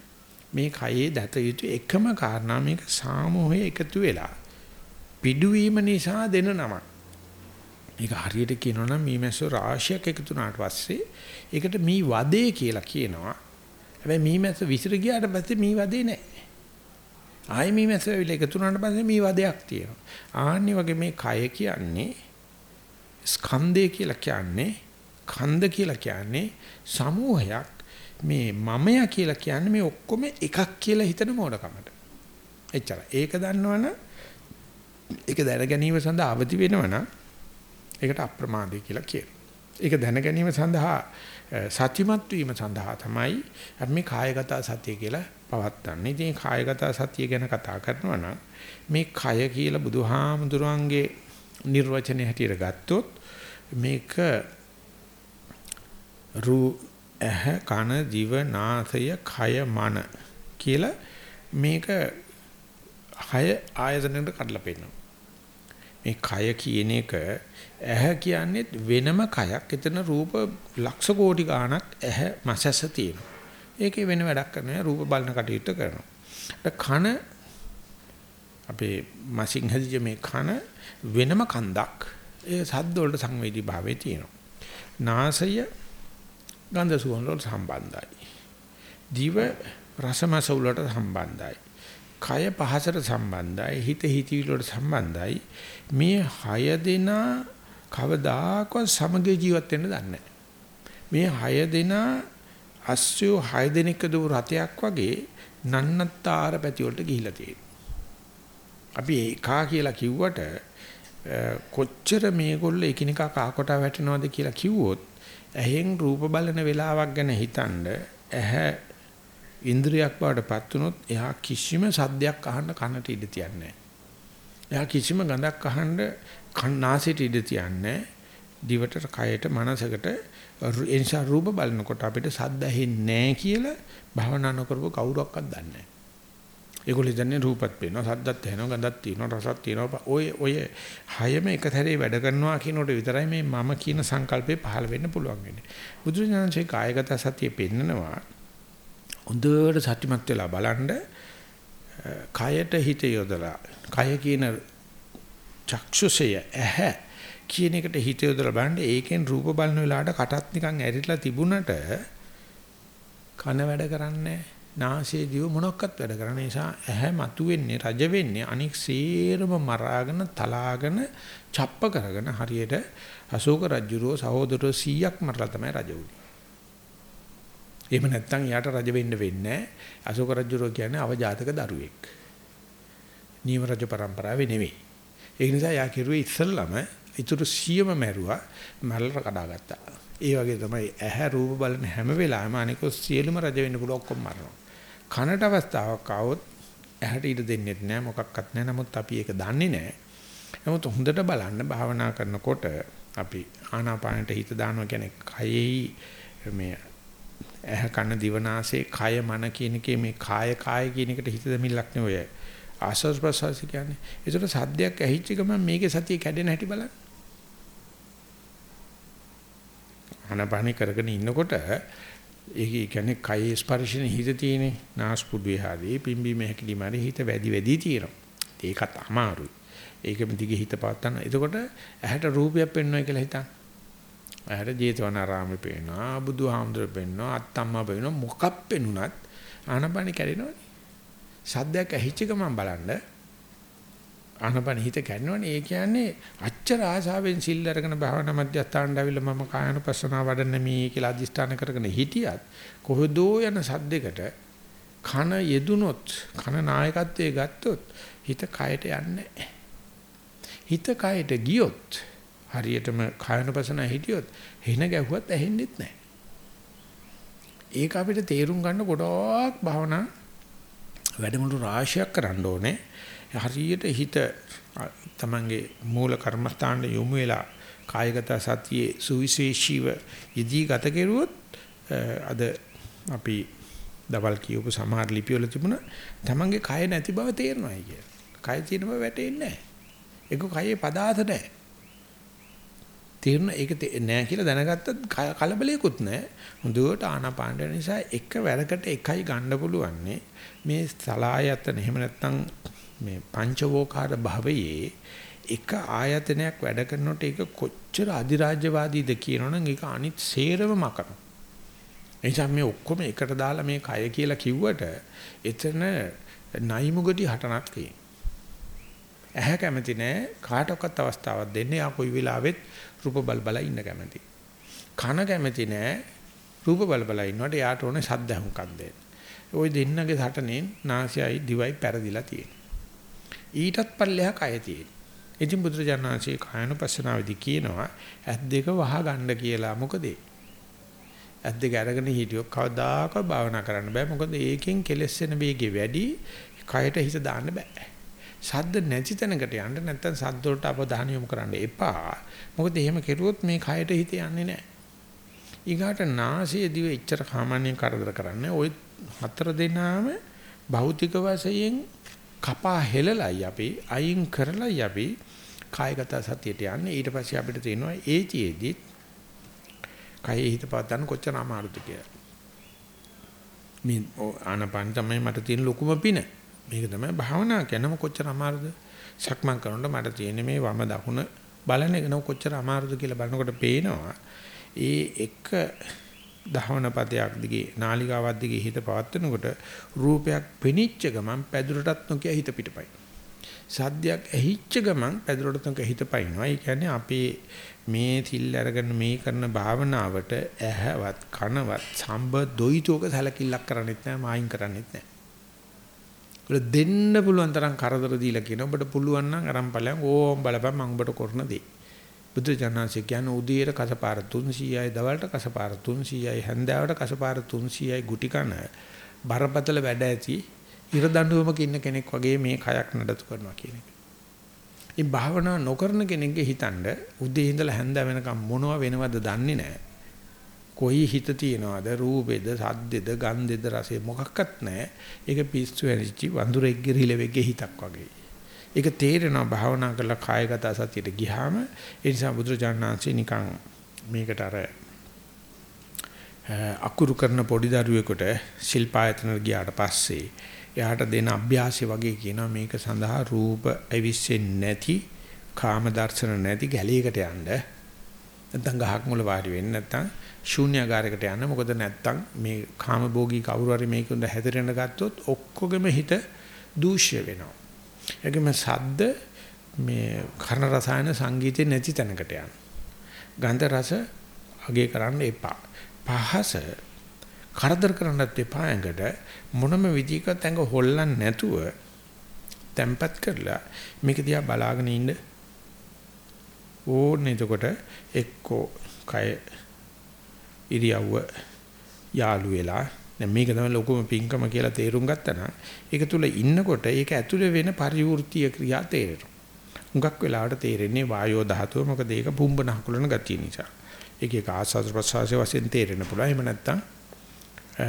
[SPEAKER 1] මේ කයේ දත යුතු එකම කාරණා මේක සාමෝහය එකතු වෙලා පිඩුවීම නිසා දෙන නමක්. මේක හරියට කියනවා නම් මීමැස්සෝ රාශියක් එකතු වුණාට පස්සේ ඒකට මී වදේ කියලා කියනවා. හැබැයි මීමැස්ස විසිර ගියාට පස්සේ මී වදේ නැහැ. ආයි මීමැස්ස වෙලා එකතු වුණාට පස්සේ මී වදයක් තියෙනවා. ආන්නේ වගේ මේ කය කියන්නේ ස්කන්ධය කියලා කියන්නේ කන්ද කියලා කියන්නේ සමූහයක් මේ මමයා කියලා කියන්නේ මේ ඔක්කොම එකක් කියලා හිතන මොඩකමට. එච්චරයි. ඒක දන්නවනම් ඒක දැන ගැනීම සඳහා අවදි වෙනවනම් ඒකට අප්‍රමාදේ කියලා කියනවා. ඒක දැන ගැනීම සඳහා සත්‍යමත් වීම සඳහා තමයි අපි මේ කායගත සතිය කියලා පවත්න්නේ. ඉතින් කායගත සතිය ගැන කතා කරනවා නම් මේ කය කියලා බුදුහාමුදුරන්ගේ නිර්වචනය හැටියට ගත්තොත් මේක රූ ඇහ කන දිව නාසය කය මන කියලා මේක හය ආයතනයකට කඩලා පෙන්නනවා. මේ කය කියන එක ඇහැ කියන්නේ වෙනම කයක්. එතන රූප ලක්ෂ කෝටි ගාණක් ඇහැ මසස තියෙනවා. ඒකේ වෙන වැඩක් කරනවා. රූප බලන කටයුත්ත කරනවා. කන අපේ මසින් හැදිච්ච මේ කන වෙනම කන්දක්. ඒ සද්ද වලට සංවේදී භාවයේ තියෙනවා. නාසය ගන්ධ සුවඳ වලට සම්බන්ධයි. දිව රසමස වලට සම්බන්ධයි. කය පහසට සම්බන්ධයි. හිත හිතවිලි වලට සම්බන්ධයි. මේ හය දෙනා කවදාකවත් සමග ජීවත් වෙන්න දන්නේ මේ හය දෙනා අස්සයෝ හය දෙනෙක් දු රතයක් වගේ නන්නත්තර පැති වලට ගිහිලා තියෙනවා. අපි ඒකා කියලා කිව්වට කොච්චර මේගොල්ලෝ එකිනෙකා කාකොට වැටෙනවද කියලා කිව්වොත් ඇහෙන් රූප බලන වෙලාවක් ගැන හිතනද ඇහැ ඉන්ද්‍රියක් බවටපත් වුනොත් එහා කිසිම සද්දයක් අහන්න කනට ඉඩ තියන්නේ නැහැ. එහා කිසිම ගඳක් අහන්න කන්නාසයට ඉඩ තියන්නේ දිවට කයට මනසකට ඒ නිසා රූප බලනකොට අපිට සද්ද ඇහෙන්නේ නැහැ කියලා භවනා නොකරපු කවුරක්වත් දන්නේ නැහැ. ඒගොල්ලෝ දන්නේ රූපත් පේනවා, සද්දත් ඇහෙනවා, ගඳක් තියෙනවා, රසත් තියෙනවා. ඔය ඔය හයම එක සැරේ වැඩ කරනවා කියනකොට විතරයි මේ මම කියන සංකල්පේ පහළ වෙන්න පුළුවන් වෙන්නේ. බුදුරජාණන්සේ කායගත සතිය පෙන්නනවා. හොඳට සත්‍යමත් වෙලා බලන්න කයට හිත යොදලා, කය කියන චක්ෂුසය ඇහැ කියන එකට හිත යොදලා බලන්න ඒකෙන් රූප බලන වෙලාවට කටත් නිකන් ඇරිලා තිබුණට කන වැඩ කරන්නේ නැහැ. නාසයේ දිව මොනක්වත් වැඩ කරන නිසා ඇහැ මතුවෙන්නේ රජ වෙන්නේ අනික් සේරම මරාගෙන තලාගෙන ڇප්ප කරගෙන හරියට අශෝක රජුරෝ සහෝදරෝ 100ක් මරලා තමයි රජ වුනේ. එහෙම නැත්නම් යාට රජ වෙන්න වෙන්නේ අශෝක රජුරෝ කියන්නේ අවජාතක දරුවෙක්. නීම රජ પરම්පරාවේ නෙවෙයි. ඒ නිසා යා කිරුවේ ඉස්සල්ලාම ඊටු 100ම මැරුවා මරලා කඩාගත්තා. ඒ වගේ තමයි ඇහැ රූප බලන හැම වෙලාවෙම අනික සියලුම රජ වෙන්න පුළුවන් ඔක්කොම මරනවා. කනට අවස්ථාවක් ආවොත් ඇහැට ඉඩ දෙන්නේ නැහැ මොකක්වත් නැහැ. නමුත් අපි ඒක දන්නේ නැහැ. නමුත් හොඳට බලන්න භාවනා කරනකොට අපි ආනාපානට හිත දානවා කියන්නේ කයෙහි මේ ඇහ කන දිවනාසය කය මන කියන එකේ මේ කාය කාය කියන එකට හිත දෙමිල්ලක් නෙවෙයි. ආස්වාද ප්‍රසවාස කියන්නේ. ඒකට සද්දයක් ඇහිච්ච ගමන් මේකේ සතිය කැඩෙන හැටි බලන්න. ආනාපානි කරගෙන ඉන්නකොට ඒක කියන්නේ කය ස්පර්ශනේ හිත තියෙන්නේ නාස්පුඩුවේ හරි පිම්බීම හැකිලිම හරි හිත වැඩි වැඩි තියෙනවා. ඒකත් අමාරුයි. ඒකෙම දිගේ හිත පාත්තන. එතකොට ඇහැට රූපයක් පෙන්වනවා කියලා හිතන්න. ඇහැට ජේතවනාරාමේ පේනවා, බුදුහාමුදුරුවෝ පේනවා, අත්තම්මා පේනවා මොකක් පෙන්ුණත් ආනපන කැඩෙනවනේ. සද්දයක් ඇහිච්ච ගමන් බලන්න ආනපන හිත කැඩෙනවනේ. ඒ කියන්නේ අච්චර ආශාවෙන් සිල් අරගෙන භාවනා මධ්‍යස්ථානට ඇවිල්ලා මම කායනුපස්සනා වඩන්න මේ කියලා අදිෂ්ඨාන කරගෙන හිටියත් කොහොදෝ යන සද්දයකට කන යෙදුනොත් කන නායකත්වයේ ගත්තොත් හිත කයට යන්නේ හිත කයට ගියොත් හරියටම කායනුපස්සනා හිටියොත් හින ගැහුවත් ඇහෙන්නෙත් නැහැ. ඒක අපිට තේරුම් ගන්න ගොඩක් භාවනා වැඩමුළු රාශියක් කරන්න ඕනේ. හරියට හිත තමන්ගේ මූල කර්මස්ථානයේ යොමු වෙලා කායගත සතියේ සුවිශේෂීව යෙදී ගත කෙරුවොත් අද අපි දවල් කියවපු සමහර ලිපිවල තිබුණා තමන්ගේ කය නැති බව තේරෙනවා කිය. කය තියෙන බව වැටෙන්නේ නැහැ. ඒක කයේ පදාත නැහැ. තේරෙන ඒක නෑ කියලා දැනගත්තත් කලබලයකුත් නෑ. හොඳට ආනාපාන නිසා එක වැරකට එකයි ගන්න පුළුවන්නේ මේ සලායතන එහෙම නැත්නම් මේ පංචවෝකාර භවයේ එක ආයතනයක් වැඩ කරනකොට ඒක කොච්චර අධිරාජ්‍යවාදීද කියනවනම් ඒක අනිත් සේරම මකන. එනිසා මේ ඔක්කොම එකට දාලා මේ කය කියලා කිව්වට එතන නයිමුගටි හටනක් තියෙනවා. ඇහැ කැමති නෑ කාටවත් අවස්ථාවක් දෙන්නේ යා කොයි වෙලාවෙත් රූප බල බල ඉන්න කැමති. කන කැමති නෑ රූප බල බල ඉන්නකොට යාට ඕනේ ශබ්ද හුඟක් දෙන්න. ওই දෙන්නගේ සටනෙන් නාසයයි දිවයි පෙරදිලා තියෙනවා. ඊටත් පල්ලෙහා කය තියෙන. ඉතින් බුදුරජාණන්සේ කායනුපස්සනාවේදී කියනවා ඇස් දෙක වහ ගන්න කියලා. මොකද ඇස් දෙක අරගෙන හිටියොත් කවදාකවත් භාවනා කරන්න බෑ. මොකද ඒකෙන් කෙලස් වෙන වේගය වැඩි. කයට හිත දාන්න බෑ. සද්ද නැති තැනකට යන්න නැත්නම් සද්ද වලට අවධානය යොමු කරන්න එපා. මොකද එහෙම කෙරුවොත් මේ කයට හිත යන්නේ නැහැ. ඊගාට නාසයේ දිව එච්චර සාමාන්‍යයෙන් කරදර කරන්නේ. ওই හතර දෙනාම භෞතික වශයෙන් කපා හෙලලයි අපි අයින් කරලයි අපි කායගත සතියට යන්නේ. ඊට පස්සේ අපිට තේරෙනවා ඒතිෙදි කයෙ හිත පවත්වන්න කොච්චර අමාරුද කියලා. මේ ආනපන තමයි මට තියෙන ලොකුම පින. මේක තමයි භාවනා කරනම කොච්චර අමාරුද? සක්මන් කරනකොට මට තියෙන මේ වම දකුණ බලන එක නෝ කොච්චර අමාරුද කියලා බලනකොට පේනවා. ඒ එක දහවන පදයක් දිගේ නාලිකාවක් දිගේ හිත පවත්වනකොට රූපයක් පෙනිච්ච ගමන් පැදුරටත් නොකිය හිත පිටපයි. සද්දයක් ඇහිච්ච ගමන් පැදුරටත් නොකිය හිත පයින්නවා. ඒ කියන්නේ අපේ මේ තිල් අරගෙන මේ කරන භාවනාවට ඇහවත් කනවත් සම්බ දොයිතුක සැලකිල්ලක් කරන්නෙත් නැහැ මායින් කරන්නෙත් නැහැ. ඔල දෙන්න පුළුවන් තරම් කරදර දීලා කියන ඔබට පුළුවන් නම් අරන් ඵලයන් ඕම් බලපන් මම ඔබට කරන දේ. බුදු ජානසී කියන උදේට කසපාර 300යි දවල්ට කසපාර 300යි හැන්දෑවට කසපාර 300යි ගුටි කන බරපතල වැඩ ඇති ඉර දඬුවමක ඉන්න කෙනෙක් වගේ මේ කයක් නඩත්තු කරනවා කියන එක. මේ භාවනා නොකරන කෙනෙක්ගේ හිතනද උදේ ඉඳලා හැන්ද වෙනකම් මොනව වෙනවද දන්නේ නැහැ. කොයි හිත තියනවද රූපෙද සද්දෙද ගන්ධෙද රසෙ මොකක්වත් නැහැ. ඒක පිස්සු ඇරිච්චි වඳුරෙක්ගේ රිලෙවෙක්ගේ හිතක් වගේ. ඒක තේරෙනවා භාවනා කරලා කායගත සතියට ගියාම ඒ නිසා බුදුරජාණන්සේ නිකන් මේකට අර අකුරු කරන පොඩි දරුවෙකුට ශිල්පායතන ගියාට පස්සේ එයාට දෙන අභ්‍යාසය වගේ කියනවා මේක සඳහා රූප ඇවිස්සෙන්නේ නැති කාම දර්ශන නැති ගැලයකට යන්න නැත්නම් ගහක් මුල වාඩි වෙන්න නැත්නම් ශූන්‍යාකාරයකට යන්න. මොකද නැත්නම් මේ කාම භෝගී කවුරු හරි මේක උඳ හැදෙරෙන්න ගත්තොත් ඔක්කොගෙම හිත දූෂ්‍ය වෙනවා. ඒකම සද්ද මේ කර්ණ රසායන සංගීතේ නැති තැනකට යන ගන්ධ රස අගේ කරන්න එපා. පහස කරදර කරන්නත් එපා ඇඟට. මොනම විදිහකට ඇඟ හොල්ලන්නේ නැතුව තැම්පත් කරලා මේක දිහා බලාගෙන ඉන්න ඕනේ එතකොට එක්කෝ කය ඉරියව්ව යාලු වෙලා දැන් මේක තමයි ලොකුම පිංකම කියලා තේරුම් ගත්තා නම් ඒක තුල ඉන්නකොට ඒක ඇතුලේ වෙන පරිවෘත්තීය ක්‍රියා තේරෙනවා. හුඟක් වෙලාවට තේරෙන්නේ වායෝ ධාතුව මොකද ඒක පුම්බන හකුලන ගතිය නිසා. ඒක ඒක ආස්වාද ප්‍රසවාසයේ වශයෙන් තේරෙන්න පුළුවන්. එහෙම නැත්නම්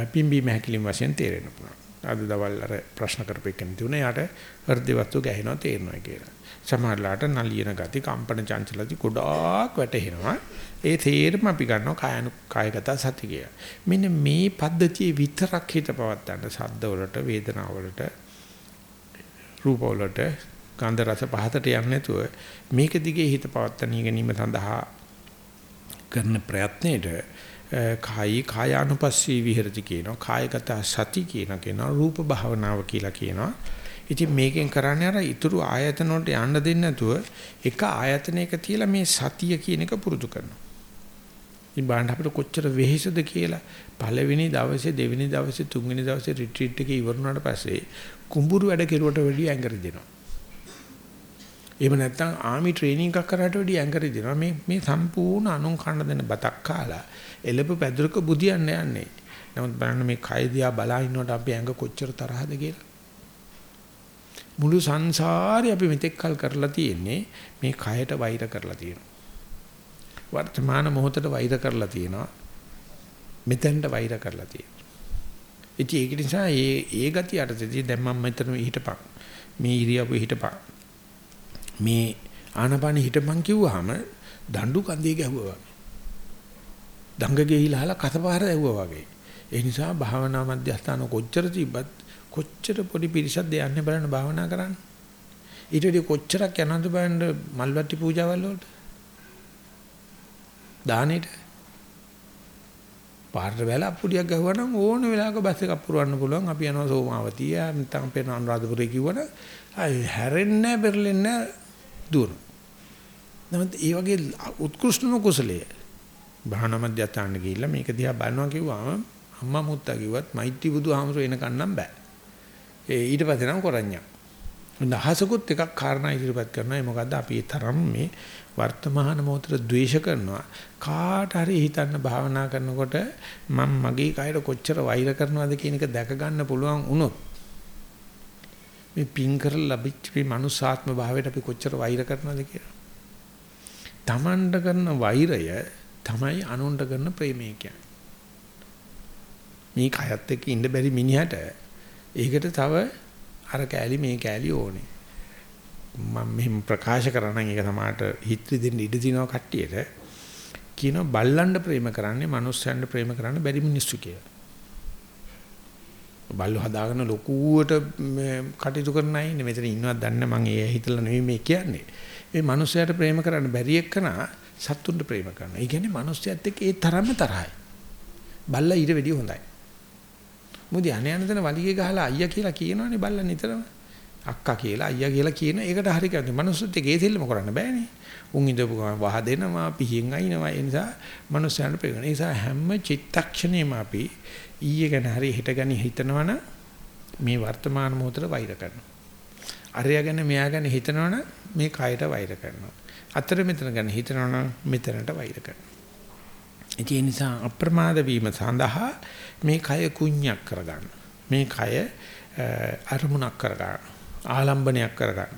[SPEAKER 1] පිම්බීම හැකිලිම වශයෙන් තේරෙන්න පුළුවන්. අද දවල් අර ප්‍රශ්න කරපෙකෙන් තුනේ යාට හෘද වස්තු ගැහෙනවා තේරෙනවා කියලා. සමහරලාට නලියන ගති, කම්පන චංචලති ගොඩාක් වැටෙනවා. ඒ තේරෙම අපි ගන්නවා කායනු කායගත සති කියලා. මෙන්න මේ පද්ධතිය විතරක් හිත පවත්තන්න සද්ද වලට, වේදනා වලට, රූප වලට, ගන්ධ රස පහතට යන්නේ නැතුව මේක දිගේ හිත පවත්තන ගැනීම සඳහා කරන ප්‍රයත්නයේදී කායි කායානුපස්සී විහෙරති කියනවා කායගත සති කියන කෙනා රූප භාවනාව කියලා කියනවා ඉතින් මේකෙන් කරන්නේ අර ඊතුරු ආයතන වලට යන්න දෙන්නේ නැතුව එක ආයතනයක තියලා මේ සතිය කියන එක පුරුදු කරනවා ඉතින් බලන්න අපිට කොච්චර වෙහෙසද කියලා පළවෙනි දවසේ දෙවෙනි දවසේ තුන්වෙනි දවසේ රිට්‍රීට් එකේ ඉවරුනාට පස්සේ කුඹුරු වැඩ කෙරුවට වැඩිය ඇඟරි දෙනවා එහෙම නැත්නම් ආමි ට්‍රේනින් එකක් කරාට වැඩිය ඇඟරි දෙනවා. මේ මේ සම්පූර්ණ අනුන් කන්න දෙන බතක් කාලා එළප පැදුරක බුදියන්න යන්නේ. නමුත් බලන්න මේ කය දිහා බලා ඉන්නකොට අපි ඇඟ කොච්චර තරහද කියලා. මුළු සංසාරේ අපි මෙතෙක් කල් කරලා තියෙන්නේ මේ කයට වෛර කරලා තියෙනවා. වර්තමාන මොහොතට වෛර කරලා තියෙනවා. මෙතෙන්ට වෛර කරලා තියෙනවා. ඉතින් ඒක නිසා ඒ ඒ ගතිය යටතේදී දැන් මම මෙතන හිටපන්. මේ ඉරියව්ව හිටපන්. මේ ආනපාන හිටපන් කිව්වහම දඬු කඳේ ගැහුවා වගේ. දඟ ගෙහිලාලා කතපාර ඇහුවා වගේ. ඒ නිසා භාවනා මධ්‍යස්ථාන කොච්චර තිබ්බත් කොච්චර පොඩි පිරිසක් දෙයන්නේ බලන්න භාවනා කරන්න. ඊට වඩා කොච්චරක් යනවද බලන්න මල්වට්ටි පූජාවල් වලට. දානෙට. පාරට වෙලා අප්පුඩියක් ගහුවා නම් ඕන වෙලාවක බස් එකක් පුරවන්න පුළුවන්. අපි යනවා සෝමාවතිය නැත්නම් අපේ අනුරාධපුරේ කිව්වන අය හැරෙන්නේ නැහැ පෙරලෙන්නේ නැහැ දුවන. නමුත් ඒ වගේ උත්කෘෂ්ඨම කුසලයේ භාවනා මධ්‍යස්ථාන ගිහිල්ලා මේක දිහා බලනවා කිව්වම අම්මා මුත්තා කිව්වත් මෛත්‍රී බුදුහාමර එනකන් නම් බෑ. ඒ ඊට පස්සේ නම් කරන්නේ. දහසකුත් එකක් කාරණා ඉදිරිපත් කරනවා. ඒ මොකද්ද අපි තරම් මේ වර්තමාන මොහොතට ද්වේෂ කරනවා. කාට හරි හිතන්න භාවනා කරනකොට මම මගේ කයට කොච්චර වෛර කරනවද කියන එක දැක ගන්න පුළුවන් වුණොත් මේ පින් කරලා ලැබිච්ච මේ මනුසාත්ම භාවයට අපි කොච්චර වෛර කරනවද කියලා. තමන්ට කරන වෛරය තමයි අනුන්ට කරන ප්‍රේමය කියන්නේ. මේ කයත් එක්ක ඉන්න බැරි මිනිහට ඒකට තව අර කෑලි මේ කෑලි ඕනේ. මම මෙහෙම ප්‍රකාශ කරනනම් ඒක සමාට හිත දෙන්න ඉඩ දිනවා කට්ටියට කියනවා බල්ලන්ඩ ප්‍රේම කරන්නේ මිනිස්සුන්ට ප්‍රේම කරන්න බැරි මිනිස්සු කියලා. බල්ලෝ හදාගෙන ලොකුවට කටයුතු කරන අය ඉන්නේ මෙතන ඉන්නවත් දන්නේ මම ඒ හිතලා නෙවෙයි මේ කියන්නේ. මේ මිනිස්සයාට ප්‍රේම කරන්න බැරි එක්කනා සත්තුන්ට ප්‍රේම කරනවා. ඒ කියන්නේ මිනිස්සයත් එක්ක ඒ තරම්ම තරහයි. බල්ලා ඊට වැඩිය හොඳයි. මොකද අනේ අනදන වලිගේ ගහලා අයියා කියලා කියනවනේ බල්ලා නිතරම. අක්කා කියලා අයියා කියලා කියන එකට හරි කැමති. මනුස්සත් එක්ක ඒ දෙල්ලම කරන්න බෑනේ. උන් ඉඳපු ගමන් වහ දෙනවා, පිහින් අයින්නවා. ඒ නිසා මනුස්සයන්ට ප්‍රේම. ඒ නිසා හැම චිත්තක්ෂණයම අපි ඊයේ ගැන හරි හිත ගැන හිතනවනම් මේ වර්තමාන මොහොතට වෛර කරනවා. අරයා ගැන මෙයා ගැන හිතනවනම් මේ කයට වෛර කරනවා. අතර මෙතන ගැන හිතනවනම් මෙතනට වෛර කරනවා. ඒ නිසා අප්‍රමාද වීම සඳහා මේ කය කුණ්‍යක් කරගන්න. මේ කය අරමුණක් කරගන්න. ආලම්බනයක් කරගන්න.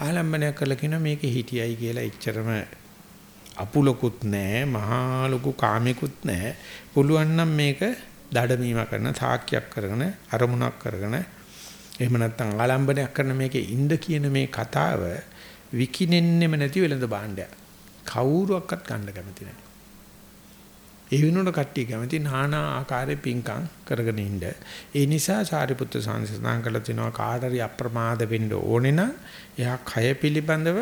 [SPEAKER 1] ආලම්බනයක් කරලා කියන මේකේ හිටියයි කියලා එච්චරම අපුලකුත් නැහැ, මහා ලොකු කාමෙකුත් නැහැ. පුළුවන් නම් මේක දඩමීම කරන තාක්කයක් කරගෙන අරමුණක් කරගෙන එහෙම නැත්නම් ආලම්බනයක් කරන මේකේ ඉන්න කියන මේ කතාව විකිනෙන්නෙම නැති වෙලඳ භාණ්ඩයක්. කවුරුවක්වත් ගන්න කැමති නැහැ. ඒ වෙනුවට කට්ටිය කැමති নানা ආකාරයේ පිංකම් කරගෙන ඉන්න. ඒ නිසා සාරිපුත්‍ර සංසඳන කළ තිනවා කාටරි අප්‍රමාද වෙන්න ඕනේ නම් එයා කය පිළිබඳව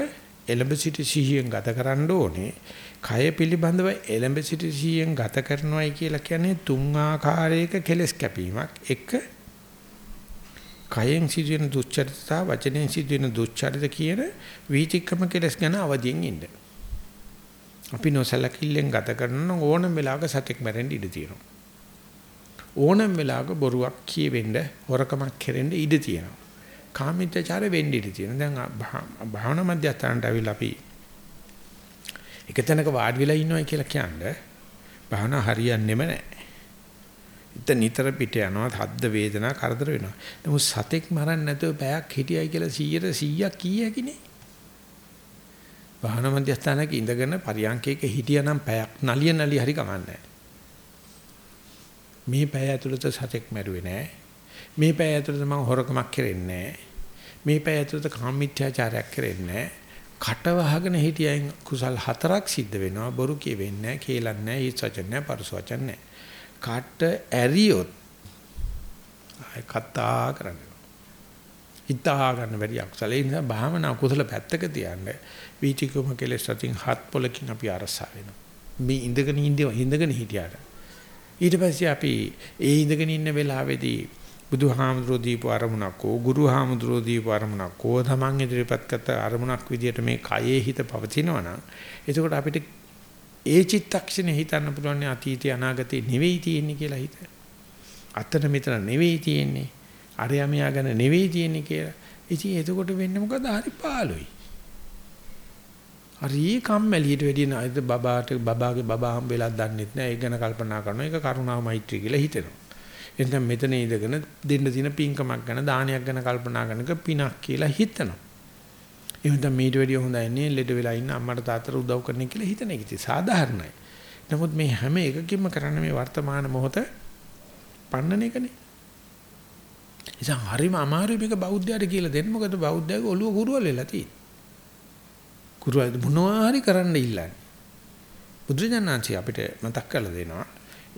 [SPEAKER 1] එලඹ සිට සිහියෙන් ගත කරන්න ඕනේ. කය පිළිබඳව එලඹ සිට සිහියෙන් ගත කරනවායි කියලා කියන්නේ තුන් ආකාරයක කෙලස් කැපීමක්. එක කයෙන් සිදුවෙන දුච්චරිතතා වචනෙන් සිදුවෙන දුච්චරිත කියන වීතික්‍රම කෙලස් ගැන අවදියෙන් ඉන්න. අපි නොසලකිල්ලෙන් ගත කරන ඕනම වෙලාවක සතෙක් මැරෙන්න ඉඩ තියෙනවා. ඕනම වෙලාවක බොරුවක් කියවෙන්න හොරකමක් කෙරෙන්න ඉඩ තියෙනවා. කාමීත්‍යචාරය වෙන්න ඉඩ තියෙනවා. දැන් භාවනා මධ්‍යස්ථානට අවිලා අපි එක තැනක වාඩි වෙලා ඉන්නවයි කියලා කියන්නේ භාවනා හරියන්නේම නැහැ. ඉත නිතර පිට යනවා හද්ද වේදනා කරදර වෙනවා. නමුත් සතෙක් මරන්න නැතුව පැයක් හිටියයි කියලා 100ට 100ක් කීයකිනේ. වාහන මධ්‍යස්ථානක ඉඳගෙන පරියන්කේක හිටියානම් පැයක් නලිය නලිය හරි කමන්නේ මේ පැය ඇතුළත සතෙක් මැරුවේ නෑ මේ පැය ඇතුළත මම හොරකමක් කරෙන්නේ නෑ මේ පැය ඇතුළත කාමීත්‍යාචාරයක් කරෙන්නේ නෑ කට වහගෙන හිටියයින් කුසල් හතරක් සිද්ධ වෙනවා. බොරු කියවෙන්නේ නෑ කේලන්නේ නෑ ඊත් වචන නෑ පරස වචන නෑ කට ඇරියොත් ආය කතා කරන්නේ හිතා ගන්න බැරි අකුසල. ඒ නිසා භාවනා කුසල පැත්තක තියන්න වීතිකම කෙලෙස් අතින් හත් පොලකින් අපි අරසා වෙනවා. මේ ඉඳගෙන ඉඳ ඉඳගෙන හිටියාට. ඊට පස්සේ අපි ඒ ඉඳගෙන ඉන්න වෙලාවේදී බුදුහාමුදුරෝ දීපු අරමුණක් හෝ ගුරුහාමුදුරෝ දීපු අරමුණක් හෝ තමන් ඉදිරිපත් කත අරමුණක් විදියට මේ කයේ හිත පවතිනවා නම් එතකොට අපිට ඒ චිත්තක්ෂණේ හිතන්න පුළුවන් අතීතය අනාගතේ නෙවෙයි තියෙන්නේ කියලා හිත. අතන මෙතන නෙවෙයි තියෙන්නේ. අරයා මෙයා ගැන නෙවෙයි තියෙන්නේ කියලා. ඉතින් එතකොට වෙන්නේ මොකද? හරි පාළුයි. හරි කම්මැලියට වැඩිය නේද බබාට බබාගේ බබා හම්බෙලා දන්නෙත් නෑ. ඒක ගැන කල්පනා කරනවා. ඒක කරුණා මෛත්‍රී කියලා හිතෙනවා. එතන මෙතන ඉඳගෙන දෙන්න දින පින්කමක් ගැන දානයක් ගැන කල්පනා කරනක පිනක් කියලා හිතනවා. එහෙනම් මීට වැඩිය හොඳයි නේ ලෙඩ වෙලා ඉන්න අම්මට තාත්තට උදව් කරන්න කියලා හිතන එක ඉතින් සාධාරණයි. නමුත් මේ හැම එකකින්ම කරන්නේ මේ වර්තමාන මොහොත පන්නන එකනේ. ඉතින් හරිම අමාරුයි මේක බෞද්ධයට කියලා දෙන්න. මොකද බෞද්ධයගේ ඔළුව කුරුවල් වෙලා තියෙන්නේ. කුරුවල් මොනවා හරි කරන්න ඉල්ලන්නේ. බුදුරජාණන්සේ අපිට මතක් කරලා දෙනවා.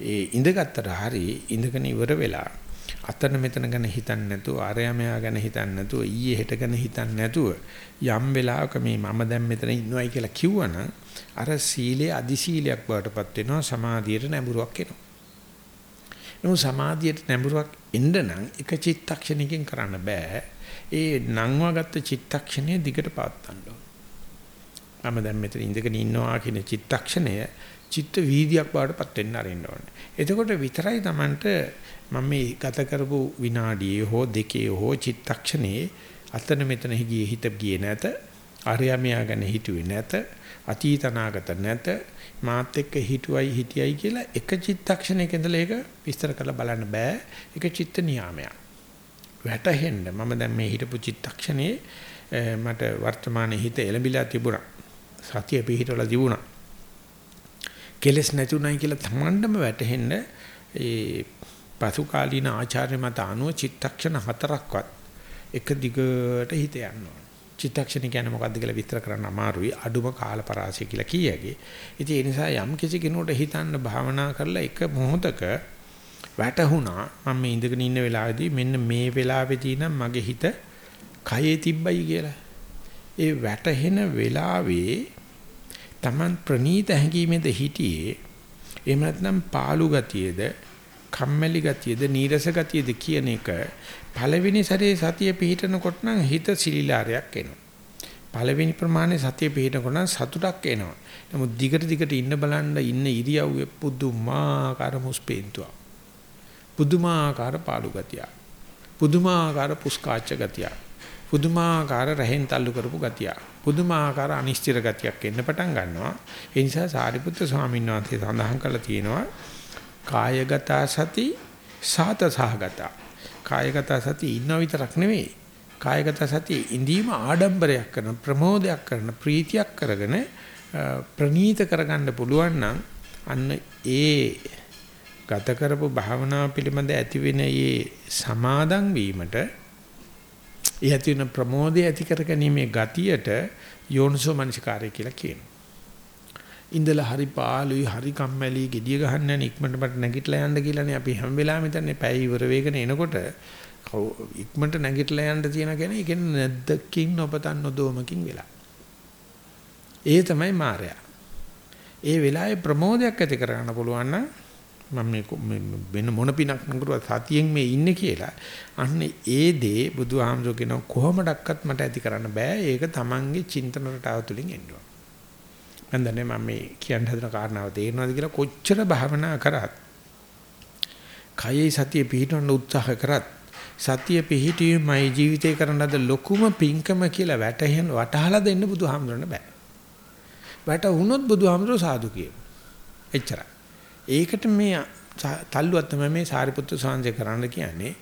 [SPEAKER 1] ඒ ඉඳගත්තට හරි ඉඳගෙන ඉවර වෙලා අතන මෙතන ගැන හිතන්නේ නැතුව ආරයමයා ගැන හිතන්නේ නැතුව ඊයේ හෙට ගැන හිතන්නේ නැතුව යම් වෙලාවක මේ මම දැන් මෙතන ඉන්නවයි කියලා කිව්වනම් අර සීලේ අදි සීලයක් බවටපත් වෙනවා සමාධියට නැඹුරුවක් එනවා නමුත් සමාධියට නැඹුරුවක් එන්න නම් එක චිත්තක්ෂණයකින් කරන්න බෑ. ඒ නංවාගත්ත චිත්තක්ෂණය දිගට පවත්වන්න ඕන. මම දැන් මෙතන ඉඳගෙන ඉන්නවා කියන චිත්තක්ෂණය චිත්ත වීදියක් බවටපත් වෙන්න ආරෙන්න ඕනේ. එතකොට විතරයි Tamanට මම මේ ගත කරපු විනාඩියේ හෝ දෙකේ හෝ චිත්තක්ෂණේ අතන මෙතන ගියේ හිත ගියේ නැත. ආර්යමයා ගැන හිතුවේ නැත. අතීත අනාගත නැත. මාත් එක්ක හිතුවයි හිටියයි කියලා එක චිත්තක්ෂණයක ඉඳලා ඒක විස්තර කරලා බලන්න බෑ. ඒක චිත්ත නියාමයක්. වැටහෙන්න මම දැන් මේ හිටපු චිත්තක්ෂණේ මට වර්තමානයේ හිත එළඹිලා තිබුණා. සතිය පිහිටවලා තිබුණා. කෙලස් නැතුණයි කියලා තමන්ටම වැටහෙන්න ඒ පසුකාලීන ආචාර්ය මත අනුව චිත්තක්ෂණ හතරක්වත් එක දිගට හිත යනවා. චිත්තක්ෂණ කියන්නේ මොකද්ද කියලා විස්තර කරන්න අමාරුයි. අඩුම කාල පරාසය කියලා කියයගේ. ඉතින් ඒ නිසා යම් කිසි කෙනෙකුට හිතන්න භාවනා කරලා එක මොහොතක වැටහුණා මම මේ ඉඳගෙන ඉන්න වෙලාවේදී මෙන්න මේ වෙලාවේදී නම් මගේ හිත කයේ තිබ්බයි කියලා. ඒ වැටහෙන වෙලාවේ Taman ප්‍රනීත හැඟීමේද හිටියේ එහෙම නැත්නම් පාළු ගතියේද කම්මැලි ගතියද නීරස ගතියද කියන එක පළවෙනි සැරේ සතිය පිහිටනකොට නම් හිත සිලිලාරයක් එනවා. පළවෙනි ප්‍රමාණය සතිය පිහිටනකොට නම් සතුටක් එනවා. නමුත් දිගට දිගට ඉන්න බලන්න ඉන්න ඉරියව්වේ පුදුමාකාර මුස්පේන්තුවක්. පුදුමාකාර පාළු ගතියක්. පුදුමාකාර පුස්කාච්ච ගතියක්. පුදුමාකාර රහෙන් තල්ලු කරපු ගතියක්. පුදුමාකාර අනිශ්චිත ගතියක් එන්න පටන් ගන්නවා. ඒ නිසා සාරිපුත්‍ර ස්වාමීන් වහන්සේ සඳහන් කළා තියෙනවා කායගත සති සාත සහගත කායගත සති ඉන්න විතරක් නෙවෙයි. කායගත සති ඉඳීම ආඩම්බරයක් කරන ප්‍රමෝදයක් කරන ප්‍රීතියක් කරගෙන ප්‍රනීත කරගන්න පුළුවන් නම් අන්න ඒ ගත කරපු භාවනාව පිළිබඳ ඇති වෙන ඒ සමාදන් වීමට ඒ ඇති වෙන ප්‍රමෝදය ඇති කරගැනීමේ ගතියට යෝනිසෝ මනසිකාරය කියලා කියනවා. ඉඳලා හරි පාළුයි හරි කම්මැලි gediya ගහන්න යන ඉක්මනට මට නැගිටලා යන්න කියලානේ අපි හැම වෙලාවෙම හිතන්නේ පැය ඉවර වෙගෙන එනකොට ඉක්මනට නැගිටලා යන්න තියෙන කෙනේ ඒක නැද්දකින් නොපතන් නොදෝමකින් වෙලා. ඒ තමයි මායя. ඒ වෙලාවේ ප්‍රමෝදයක් ඇති කරගන්න පුළුවන් නම් මම මේ වෙන මොන පිනක් නඟරුවා සතියෙන් මේ ඉන්නේ කියලා. අන්න ඒ දේ බුදුහාමුදුරුවෝ කියන කොහොමඩක්වත් මට ඇති කරන්න බෑ. ඒක Tamange චින්තන රටාව තුලින් එන්න මම දන්නේ මම මේ කියන්න හදන කාරණාව තේරෙනවද කියලා කොච්චර භාවනා කරත් කයේ සතිය පිහිටවන්න උත්සාහ කරත් සතිය පිහිටීමයි ජීවිතේ කරන ලද ලොකුම පිංකම කියලා වැටහෙන වටහලා දෙන්න බුදුහාමුදුරන්න බෑ. වැටුනොත් බුදුහාමුදුර සාදු කියන. එච්චරයි. ඒකට මේ තල්ලුවක් තමයි මේ සාරිපුත්‍ර සාංශය කරන්න කියන්නේ.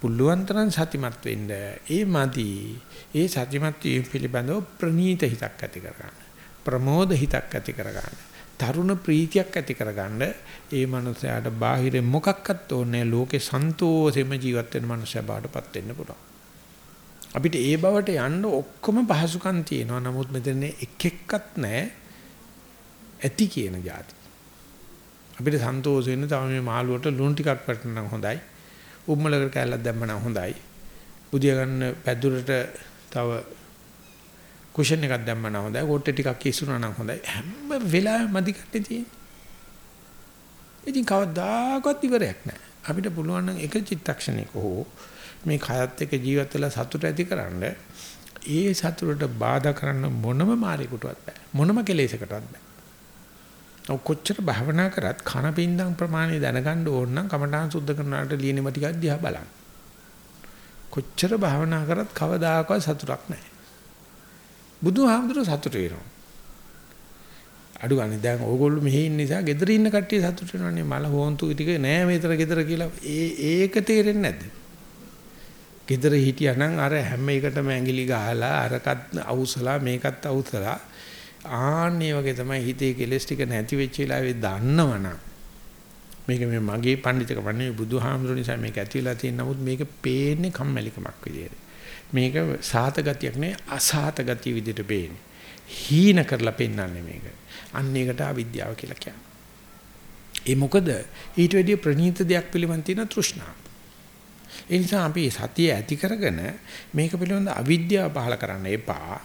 [SPEAKER 1] පුළුවන් තරම් සතිමත් වෙන්න. ඒ මදි. ඒ සතිමත් වීම පිළිබඳව ප්‍රනීත හිතක් ඇති කරගන්න. ප්‍රමෝද හිතක් ඇති කරගන්න. තරුණ ප්‍රීතියක් ඇති කරගන්න ඒ මනුස්සයාට බාහිර මොකක්වත් ඕනේ ලෝකේ සන්තෝෂෙම ජීවත් වෙන මනුස්සයා බාටපත් වෙන්න පුළුවන්. අපිට ඒ බවට යන්න ඔක්කොම පහසුකම් තියෙනවා. නමුත් මෙතන එක එක්කත් නැහැ ඇති කියන જાති. අපිට සන්තෝෂ වෙන්න තව මේ මාළුවට ලුණු ටිකක් වටනම් හොඳයි. උම්මලකට කැල්ලක් දැම්මනම් හොඳයි. බුදියා ගන්න පැදුරට තව කුෂන් එකක් දැම්ම නම් හොඳයි කොට්ටේ ටිකක් ඉස්සුනා නම් හොඳයි. හැම වෙලාවෙම මදි කට්ටේ තියෙන ඉතින් කවදාකවත් ඉවරයක් නැහැ. අපිට පුළුවන් නම් එක චිත්තක්ෂණයක හෝ මේ කයත් එක්ක ජීවත් වෙලා සතුට ඇතිකරන්න ඒ සතුටට බාධා කරන්න මොනම මාරේකටවත් බෑ. මොනම කෙලෙසකටවත් බෑ. ඔව් කොච්චර භවනා කරත් කන පින්දම් ප්‍රමාණය දැනගන්න ඕන නම් කමඨාන් සුද්ධ කරනාට ලියනෙම ටිකක් දිහා බලන්න. කොච්චර භවනා කරත් කවදාකවත් සතුටක් නැහැ. බුදුහාමුදුරුවෝ සතුට වෙනවා. අඩු ගන්න දැන් ඕගොල්ලෝ මෙහි ඉන්න නිසා ගෙදර ඉන්න කට්ටිය සතුට වෙනවනේ මල හොන්තු ටික නෑ මෙතන ගෙදර කියලා ඒ ඒක තේරෙන්නේ නැද්ද? ගෙදර හිටියානම් අර හැම එකටම ඇඟිලි ගහලා අරකත් අවුසලා මේකත් අවුසලා ආන්නේ වගේ තමයි හිතේ කෙලස් ටික නැති වෙච්ච වෙලාවේ දන්නවනම් මේක මේ මගේ පඬිතුකම නෙවෙයි බුදුහාමුදුරු නිසා මේක ඇතිලා තියෙන නමුත් මේක පේන්නේ කම්මැලිකමක් විදියට. මේක සාත ගතියක් නෙවෙයි අසාත ගතිය විදිහට පේන්නේ. හීන කරලා පෙන්වන්නේ මේක. අන්න ඒකට අවිද්‍යාව කියලා කියන්නේ. ඒ මොකද ඊට වැඩිය ප්‍රණීත දෙයක් පිළිබඳ තියෙන තෘෂ්ණාව. ඒ නිසා අපි සතිය ඇති කරගෙන මේක පිළිබඳ අවිද්‍යාව පහල කරන්න එපා.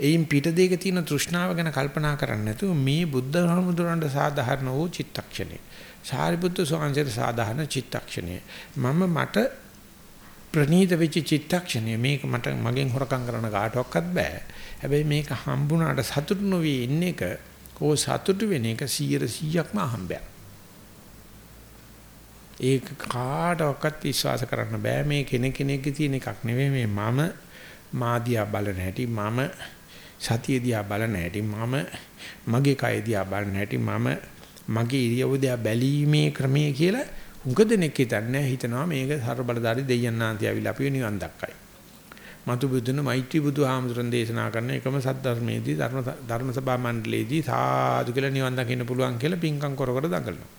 [SPEAKER 1] එයින් පිට දෙයක තියෙන තෘෂ්ණාව ගැන කල්පනා කරන්නේ නැතුව මේ බුද්ධ ධර්මදුරන්ට සාධාරණ වූ චිත්තක්ෂණය. සාරිපුත්තු සෝංශයට සාධාරණ චිත්තක්ෂණය. මම මට ප්‍රනීත වෙච්ච චිත්තක්ෂණය. මේක මට මගෙන් හොරකම් කරන්න කාටවත් බෑ. හැබැයි මේක හම්බුණාට සතුටු නොවි ඉන්න එක කෝ සතුටු වෙන එක 100%ක්ම අහම්බයක්. ඒක කාටවත් විශ්වාස කරන්න බෑ. මේ කෙනෙක් කෙනෙක්ගේ තියෙන එකක් නෙවෙයි මේ මම. මාදියා බලන හැටි මම. සතිය දිහා බලන හැටි මම. මගේ කය දිහා බලන හැටි මම. මගේ ඉරියව්ව දිහා බැලීමේ ක්‍රමය කියලා උඟ දෙනෙක් හිතන්නේ හිතනවා මේක සර්ව බලදාරි දෙයයන්ාන්ති ආවිලා අපි නිවන් දක්කයි. මතු බුදුන මෛත්‍රී බුදුහාමුදුරන් දේශනා කරන එකම සද්ධර්මයේදී ධර්ම ධර්ම සභා මණ්ඩලයේදී සාදු කියලා නිවන් දකින්න පුළුවන් කියලා පිංකම් කර කර දඟලනවා.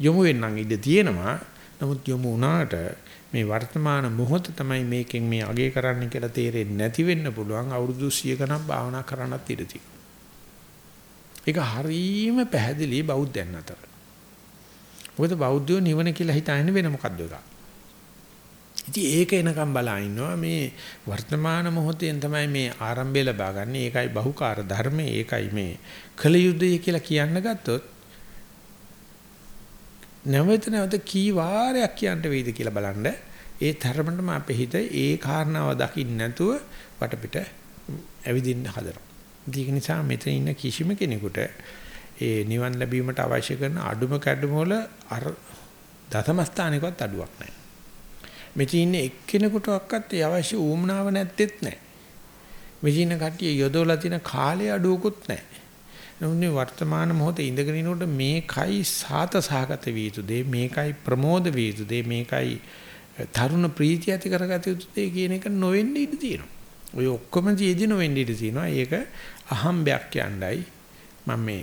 [SPEAKER 1] යොමු වෙන්නම් ඉඩ තියෙනවා. නමුත් යොමු වුණාට මේ වර්තමාන මොහොත තමයි මේකෙන් මේ අගය කරන්න කියලා තේරෙන්නේ නැති වෙන්න පුළුවන් අවුරුදු 100 ගණන් භාවනා කරන්නත් ඉඩ ඒක හරීම පැහැදිලි බෞද්ධයන් අතර. මොකද බෞද්ධයෝ නිවන කියලා හිතන්නේ වෙන මොකද්ද එක. ඉතින් ඒක එනකම් බලා ඉන්නවා මේ වර්තමාන මොහොතෙන් තමයි මේ ආරම්භය ලබා ගන්න. ඒකයි බහුකාර ධර්මය. ඒකයි මේ කල යුද්ධය කියලා කියන්න ගත්තොත් නැවත නැවත කී වාරයක් කියන්න වෙයිද කියලා බලන්න ඒ තරමටම අපේ හිත ඒ කාරණාව දකින්න නැතුව වටපිට ඇවිදින්න හදනවා. ඒක නිසා මෙතන ඉන්න කිසිම කෙනෙකුට ඒ නිවන් ලැබීමට අවශ්‍ය කරන අඩුම කැඩුම වල අර දසම ස්ථානිකවත් අඩුවක් නැහැ. මෙතන ඉන්න එක්කෙනෙකුටවත් ඒ අවශ්‍ය ඌමනාව නැත්තේත් නැහැ. මෙතන කට්ටිය යොදවලා තියෙන කාලය අඩුවකුත් නැහැ. නමුත් වර්තමාන මොහොතේ ඉඳගෙන ඉනකොට මේකයි සාත සහගත විය යුතු දේ මේකයි ප්‍රමෝද විය යුතු දේ මේකයි තරුණ ප්‍රීතිය ඇති කරගත යුතු දේ කියන එක නොවෙන්න ඉඩ තියෙනවා. ඔය ඔක්කොම ජීදි නොවෙන්න ඉඩ තියෙනවා. ඒක අහම්බයක් කියණ්ඩයි මම මේ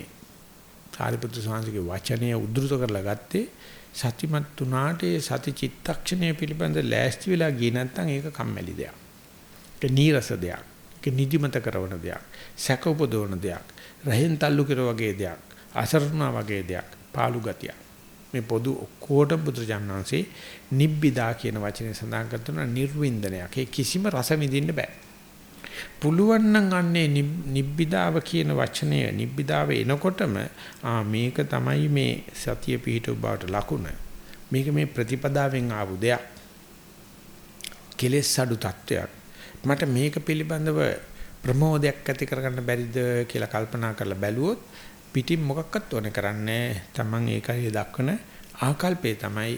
[SPEAKER 1] සාරිපුත්‍ර ස්වාමීන්ගේ වචනය උද්දෘත කරලා ගත්තේ සතිමත් තුනාට ඒ සති චිත්තක්ෂණය පිළිබඳ ලෑස්ති වෙලා ගියේ නැත්නම් ඒක කම්මැලි දෙයක්. ඒක නීරස දෙයක්. ඒක නිදිමත කරන දෙයක්. සැක උපදවන දෙයක්. රහෙන් තල්ලු කෙර වගේ දෙයක්. අසරණා වගේ දෙයක්. පාළු ගතියක්. මේ පොදු ඔක්කොට බුදුජානනාංශේ නිබ්බිදා කියන වචනේ සඳහන් කරන නිර්වින්දනයක්. ඒ කිසිම රස විඳින්න බෑ. පුළුවන් නම් අන්නේ නිබ්බිදාව කියන වචනය නිබ්බිදාව එනකොටම ආ මේක තමයි මේ සතිය පිහිටු බවට ලකුණ. මේක මේ ප්‍රතිපදාවෙන් ආපු දෙයක්. කෙලෙස් අඩු තත්වයක්. මට මේක පිළිබඳව ප්‍රමෝදයක් ඇති කරගන්න බැරිද කියලා කල්පනා කරලා බැලුවොත් පිටින් මොකක්වත් ඕනේ කරන්නේ තමන් ඒකයි දක්වන ආකල්පේ තමයි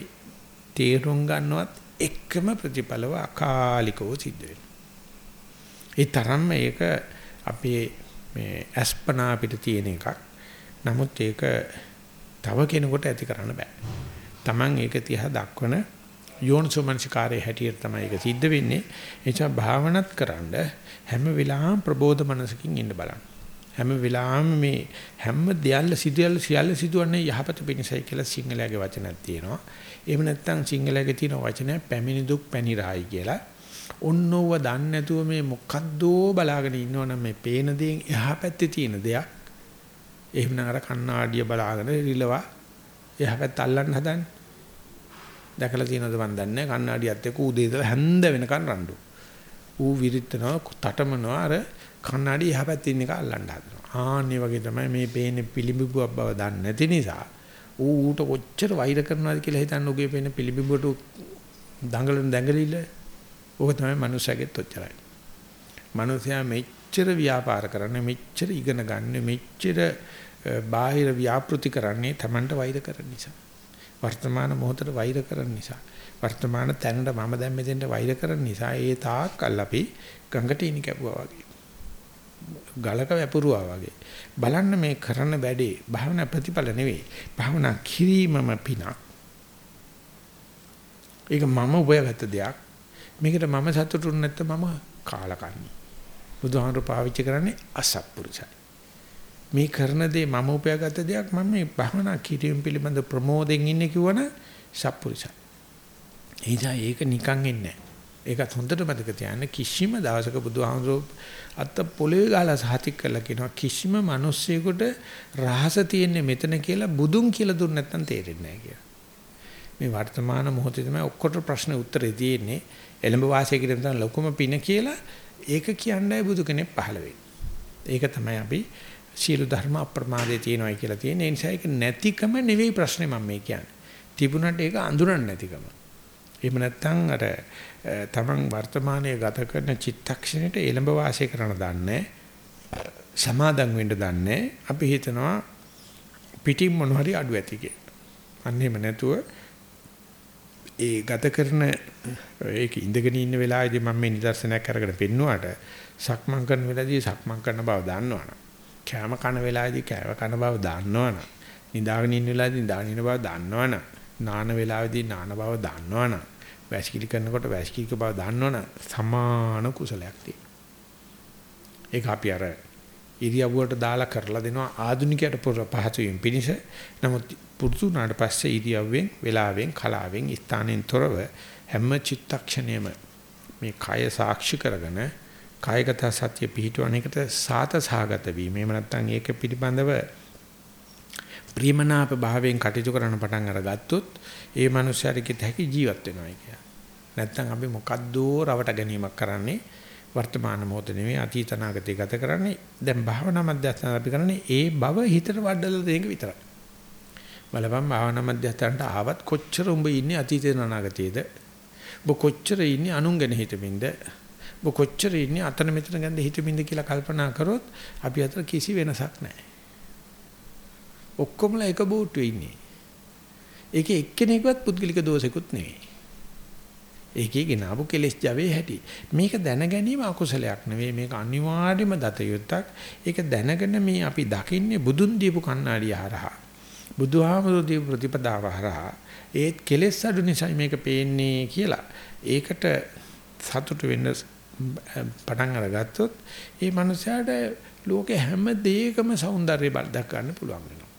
[SPEAKER 1] තේරුම් ගන්නවත් එකම ප්‍රතිඵලව අකාලිකව සිද්ධ වෙනවා. ඒ තරම්ම ඒක අපේ මේ අස්පනා අපිට තියෙන එකක්. නමුත් ඒක තව කෙනෙකුට ඇති කරන්න බෑ. Taman ඒක තියා දක්වන යෝනිසෝමනසිකාරයේ හැටියට තමයි ඒක සිද්ධ වෙන්නේ. ඒ නිසා භාවනත් කරන්න හැම වෙලාවම ප්‍රබෝධ මනසකින් ඉන්න බලන්න. හැම වෙලාවෙම මේ හැම දෙයල්ල සිදුවල සියල්ල සිදුවන්නේ යහපත පිණිසයි කියලා සිංහලයේ වචනක් තියෙනවා. එහෙම නැත්නම් සිංහලයේ තියෙන වචනය පැමිණි දුක් පැනිරායි කියලා. ඔන්නෝව දන්නේ නැතුව මේ මොකද්දෝ බලාගෙන ඉන්නවනම් මේ පේන දේෙන් එහා පැත්තේ තියෙන දෙයක්. එහෙම නතර කණ්ණාඩිය බලාගෙන රිලවා එහා පැත්ත අල්ලන්න හදන්නේ. දැකලා තියෙනවද මන් දන්නේ කණ්ණාඩියත් එක්ක උදේ ඉඳලා හැන්ද වෙනකන් රණ්ඩු. ඌ විරිටනවා තටමනවා අර කණ්ණාඩි එහා පැත්තේ ඉන්න එක අල්ලන්න හදනවා. ආන්නේ වගේ තමයි මේ පේන්නේ පිළිඹුවක් බව දන්නේ නැති නිසා ඌ ඌට කොච්චර වෛර කරනවද කියලා හිතන්න උගේ පේන පිළිඹුවට දඟලන දැඟලිල්ල. ඕක තමයි මනුස්සයගෙත් ඔච්චරයි. මනුස්සයා මෙච්චර ව්‍යාපාර කරන්නේ මෙච්චර ඉගෙන ගන්න මෙච්චර බාහිර ව්‍යාපෘති කරන්නේ Tamanට වෛර කරන නිසා. වර්තමාන මොහොතට වෛර කරන නිසා. වර්තමාන තැනට මම දැන් මෙතෙන්ට වෛර කරන නිසා ඒ තාක්කල් අපි ගඟට ඉනි කැපුවා වගේ. ගලක වැපුරුවා වගේ. බලන්න මේ කරන වැඩේ භාවනා ප්‍රතිඵල නෙවෙයි. භාවනා කිරීමම පිනක්. ඒක මම උපයගත්ත දෙයක්. මේකට මම සතුටුුනේ නැත්නම් මම කාලකන්ණි. බුදුහාමර පාවිච්චි කරන්නේ අසත්පුරුෂයි. මේ කරන දේ මම උපයාගත්ත දෙයක් මම මේ භවනා කිරීම පිළිබඳ ප්‍රමෝදයෙන් ඉන්නේ කිව්වන සත්පුරුෂයි. එනිසා ඒක නිකන් එන්නේ නැහැ. ඒකත් හොඳට මතක තියාගන්න කිසිම දවසක බුදුහාමුදුරුවෝ අත්ත පොළවේ ගාලා සාතික් කරලා කියනවා කිසිම මිනිස්සෙකුට රහස තියෙන්නේ මෙතන කියලා බුදුන් කියලා දුන්න නැත්නම් තේරෙන්නේ නැහැ කියලා. මේ වර්තමාන මොහොතේ තමයි ඔක්කොට ප්‍රශ්න උත්තරේ තියෙන්නේ. එළඹ වාසය කිරීම තමයි ලොකුම පින කියලා ඒක කියන්නේ බුදු කෙනෙක් පහළ ඒක තමයි අපි සීල ධර්ම අප්‍රමාදයේ තියෙනවායි කියලා තියෙන. ඒ නිසා ඒක නැතිකම නෙවෙයි ප්‍රශ්නේ මම මේ කියන්නේ. තිබුණාට ඒක අඳුරන්නේ නැතිකම. එහෙම නැත්නම් අර තමන් වර්තමානයේ ගත කරන චිත්තක්ෂණයට එළඹ වාසය කරන දන්නේ සමාදම් වෙන්න දන්නේ අපි හිතනවා පිටින් මොන හරි අඩු ඇති කියලා. අන්න එහෙම නැතුව ඒ ගත කරන ඒක ඉඳගෙන ඉන්න වෙලාවේදී මම මේ නිදර්ශනයක් අරගෙන පෙන්නුවාට සක්මන් කරන වෙලාවේදී සක්මන් කරන බව දන්නවනේ. කෑම කන වෙලාවේදී කෑම කන බව දන්නවනම් නිදාගෙන ඉන්න වෙලාවේදී නිදාගෙන ඉන්න බව දන්නවනම් නාන වෙලාවේදී නාන බව දන්නවනම් වැසිකිලි කරනකොට වැසිකිලි බව දන්නවනම් සමාන කුසලයක් තියෙනවා. ඒක අපි අර ඉරියව්වට දාලා කරලා දෙනවා ආධුනිකයට පහසු වීම පිණිස. නමුත් පුරුදු වුණාට පස්සේ ඉරියව්වෙන්, වෙලාවෙන්, කලාවෙන්, ස්ථානෙන් තොරව හැම චිත්තක්ෂණයම මේ කය සාක්ෂි කරගෙන කායගත සත්‍ය පිහිටවන එකට සාත සහගත වීම. එහෙම නැත්නම් ඒක පිළිබඳව ප්‍රියමනාප භාවයෙන් කටයුතු කරන්න පටන් අරගත්තොත් ඒ මනුස්සයාට හැකි ජීවත් වෙනවා කියලා. නැත්නම් අපි මොකද්දෝ රවට ගැනීමක් කරන්නේ වර්තමාන මොහොත නෙමෙයි අතීත නාගතේ ගත කරන්නේ. දැන් භාවනා මධ්‍යස්ථාන අපි කරන්නේ ඒ බව හිතට වඩලා දෙන එක විතරයි. බලපන් භාවනා මධ්‍යස්ථානට ආවත් කොච්චර උඹ ඉන්නේ අතීතේ අනාගතේද? ඔබ කොච්චර ඉන්නේ අනුන්ගෙන හිතමින්ද? ඔබ කොච්චර ඉන්නේ අතන මෙතන ගඳ හිතමින්ද කියලා කල්පනා කරොත් අපි අතර කිසි වෙනසක් නැහැ. ඔක්කොමලා එක බෝට්ටුවේ ඉන්නේ. ඒකේ එක්කෙනෙක්වත් පුද්ගලික දෝෂෙකුත් නෙවෙයි. ඒකේ ගෙනාවු කෙලෙස් ජවේ හැටි. මේක දැන ගැනීම අකුසලයක් නෙවෙයි මේක අනිවාර්යම දත යුත්තක්. ඒක දැනගෙන මේ අපි දකින්නේ බුදුන් දීපු කණ්ණාඩිය හරහා. බුදුහාමුදුරු දීපු ප්‍රතිපදාව හරහා. ඒත් කෙලෙස් අඩු නිසා මේක පේන්නේ කියලා. ඒකට සතුට වෙන්න පටන් අරගත්තොත් ඒ මනුස්සයාට ලෝකේ හැම දෙයකම సౌందර්යය බල දක් ගන්න පුළුවන් වෙනවා.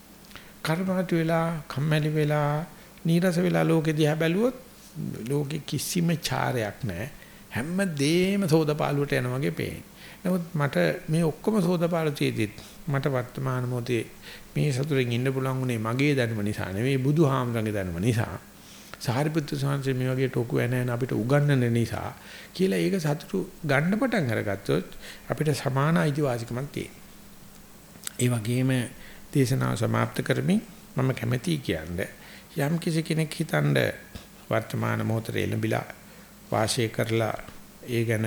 [SPEAKER 1] කර්මාතු වෙලා, කම්මැලි වෙලා, නීරස වෙලා ලෝකෙ දිහා බැලුවොත් ලෝකෙ කිසිම චාරයක් නැහැ. හැම දෙෙම සෝදපාලුවට යන වගේ පේන්නේ. නමුත් මට මේ ඔක්කොම සෝදපාලු තියදිත් මට වර්තමාන මොහොතේ මේ සතුරෙන් ඉන්න පුළුවන් උනේ මගේ දැනුම නිසා නෙවෙයි බුදුහාමරගේ දැනුම නිසා. සාරිපුත්‍ර සාංශේ මේ වගේ ටොකු එන අපිට උගන්වන නිසා කියලා ඒක සතුටු ගන්න පටන් අරගත්තොත් අපිට සමාන අයිතිවාසිකමක් තියෙනවා. ඒ වගේම දේශනාව સમાપ્ત කරමින් මම කැමැති කියන්නේ යම් කිසි කෙනෙක් හිතන්නේ වර්තමාන මොහොතේ එළඹිලා වාසය කරලා ඒ ගැන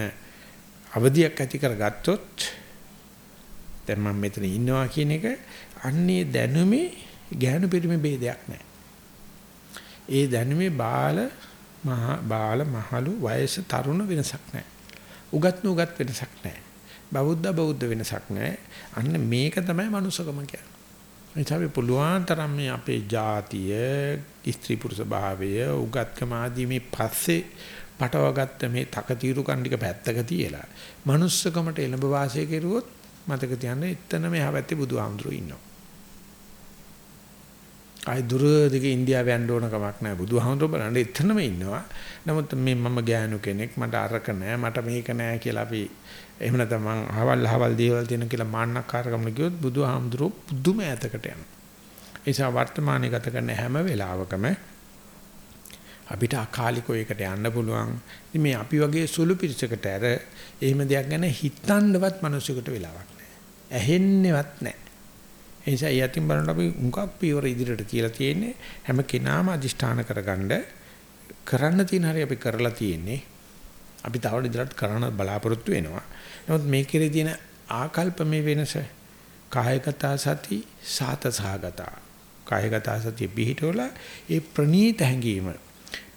[SPEAKER 1] අවදියක් ඇති කරගත්තොත් දැන් මම මෙතන ඉන්නවා කියන එක අන්නේ දැනුමේ ගැහණු පිරිමි ભેදයක් නැහැ. ඒ දැනුමේ බාල මහ බාල මහලු වයස තරුණ වෙනසක් නැහැ. උගත් නුගත් වෙනසක් නැහැ. බෞද්ධ බෞද්ධ වෙනසක් නැහැ. අන්න මේක තමයි මනුස්සකම කියන්නේ. එනිසා අපි පුළුවන් තරම් මේ අපේ ජාතිය ස්ත්‍රී පුරුෂ භාවය උගත්කම ආදී මේ පස්සේ පටවගත්ත මේ තකතිරු කණ්ඩික පැත්තක තියලා manussකමට එළඹ වාසය කෙරුවොත් මතක තියාගන්න එතන මෙහා පැත්තේ බුදුහාමුදුරුවෝ ඉන්නවා. ආයි දුර දිගේ ඉන්දියාව යන්න ඕන කමක් නැහැ බුදුහාමුදුරුවෝ බලන්න එතනම ඉන්නවා. නමුත් මේ මම ගෑනු කෙනෙක් මට අරක නැහැ මට මේක නැහැ කියලා අපි එහෙම නැත්නම් මං අහවල් අහවල් දේවල් තියෙන කියලා මාන්නකාරකම ගියොත් බුදුහාමුදුරුවෝ පුදුම ඈතකට යනවා. ඒ නිසා වර්තමානයේ ගත කරන හැම වෙලාවකම අපිට අකාලිකව එකට යන්න පුළුවන්. ඉතින් මේ අපි වගේ සුළු පිරිසකට අර එහෙම දෙයක් ගැන හිතන්නවත් මිනිසෙකුට වෙලාවක් නැහැ. ඇහෙන්නේවත් නැහැ. ඒ නිසා යතිම් බලන්න අපි මුගක් පියවර ඉදිරියට කියලා තියෙන්නේ හැම කෙනාම අදිෂ්ඨාන කරගන්න කරන්න තියෙන හැටි අපි කරලා තියෙන්නේ. අපි තව ඉදිරියට කරන්න බලාපොරොත්තු වෙනවා. නමුත් මේකේ තියෙන ආකල්ප මේ වෙනස කායගත සති සාත සහගත කායගත සතිය පිහිටවල ඒ ප්‍රනීත හැඟීම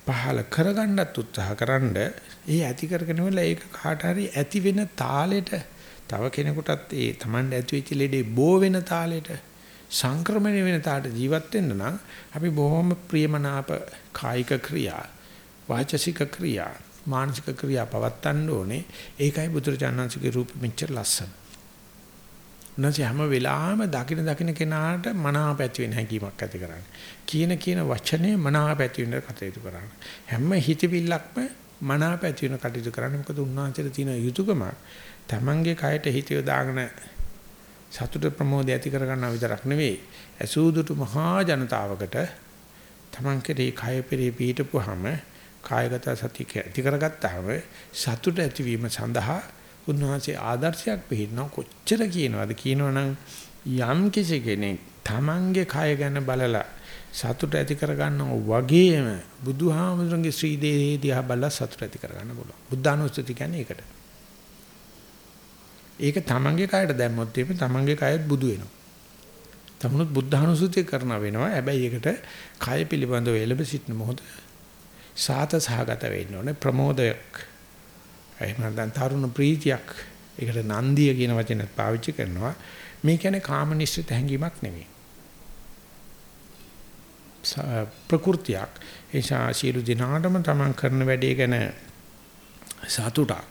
[SPEAKER 1] පහල කරගන්නත් උත්සාහකරනද ඒ ඇති කරගෙන වල ඒක කාට හරි ඇති වෙන තාලෙට තව කෙනෙකුටත් ඒ Tamand ඇති වෙච්ච ලෙඩේ බෝ වෙන තාලෙට සංක්‍රමණය වෙන තාලට ජීවත් වෙන්න නම් අපි බොහොම ප්‍රියමනාප කායික ක්‍රියා වාචසික ක්‍රියා මානසික ක්‍රියා පවත්වන්න ඕනේ. ඒකයි බුදුරජාණන්සේගේ රූපෙ මෙච්චර ලස්සන. නැසී හැම වෙලාවෙම දකින දකින කෙනාට මනාප ඇති වෙන හැඟීමක් ඇති කරන්නේ. කියන කියන වචනේ මනාප ඇති වෙන කටයුතු කරන්නේ. හැම හිතවිල්ලක්ම මනාප ඇති වෙන කටයුතු කරන්නේ. මොකද උන්වහන්සේට තියෙන යුතුයකම තමන්ගේ කයට හිත යොදාගෙන සතුට ප්‍රමෝදය ඇති කරගන්නා විතරක් නෙවෙයි. ඇසූදුතු මහා ජනතාවකට තමන් කෙරේ කය පෙරේ පිහිටපුවාම කායගත සතිය ඇති කරගත්තාම සතුට ඇතිවීම සඳහා උන්වහන්සේ ආදර්ශයක් පිළිනව කොච්චර කියනවද කියනවනම් යම් කිසි කෙනෙක් Tamange කය ගැන බලලා සතුට ඇති කරගන්නව වගේම බුදුහාමුදුරන්ගේ ශ්‍රී දේහේ දිහා බලලා සතුට ඇති කරගන්න පුළුවන්. බුද්ධානුස්සති කියන්නේ ඒකට. ඒක Tamange කයට දැම්මොත් එimhe Tamange කයත් බුදු වෙනවා. තමනුත් බුද්ධානුස්සතිය කරන වෙනවා. හැබැයි ඒකට කය පිළිබඳව එළඹ සිටින මොහොත සාත සහගත වෙන්න ඕනේ. ප්‍රමෝදයක්. එහෙම නැත්නම් තරුණ ප්‍රීතියක්. ඒකට නන්දිය කියන වචනත් පාවිච්චි කරනවා. මේ කියන්නේ කාම නිශ්චිත හැඟීමක් නෙවෙයි ප්‍රകൃතියක්. ඒ සියලු දිනාටම තමන් කරන වැඩේ ගැන සතුටක්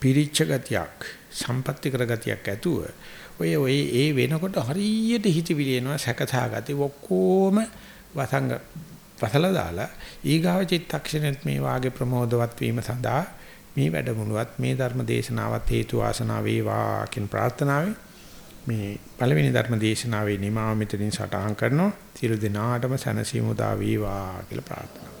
[SPEAKER 1] පිරිච්ච ගතියක් සම්පත්‍ති කරගතියක් ඇතුව ඔය ඔය ඒ වෙනකොට හරියට හිතවිලි එනවා සැකසාගති ඔක්කොම වසංග වසලා දාලා ඊගාව චිත්තක්ෂණෙත් මේ වාගේ ප්‍රමෝදවත් වීම සඳහා මේ වැඩමුළුවත් මේ ධර්ම දේශනාවත් හේතු වාසනා වේවා කියන ප්‍රාර්ථනාවෙන් මේ පළවෙනි ධර්ම දේශනාවේ නිමාව මෙතනින් සටහන් කරනවා. සියලු දෙනාටම සැනසීම උදා වේවා කියලා ප්‍රාර්ථනා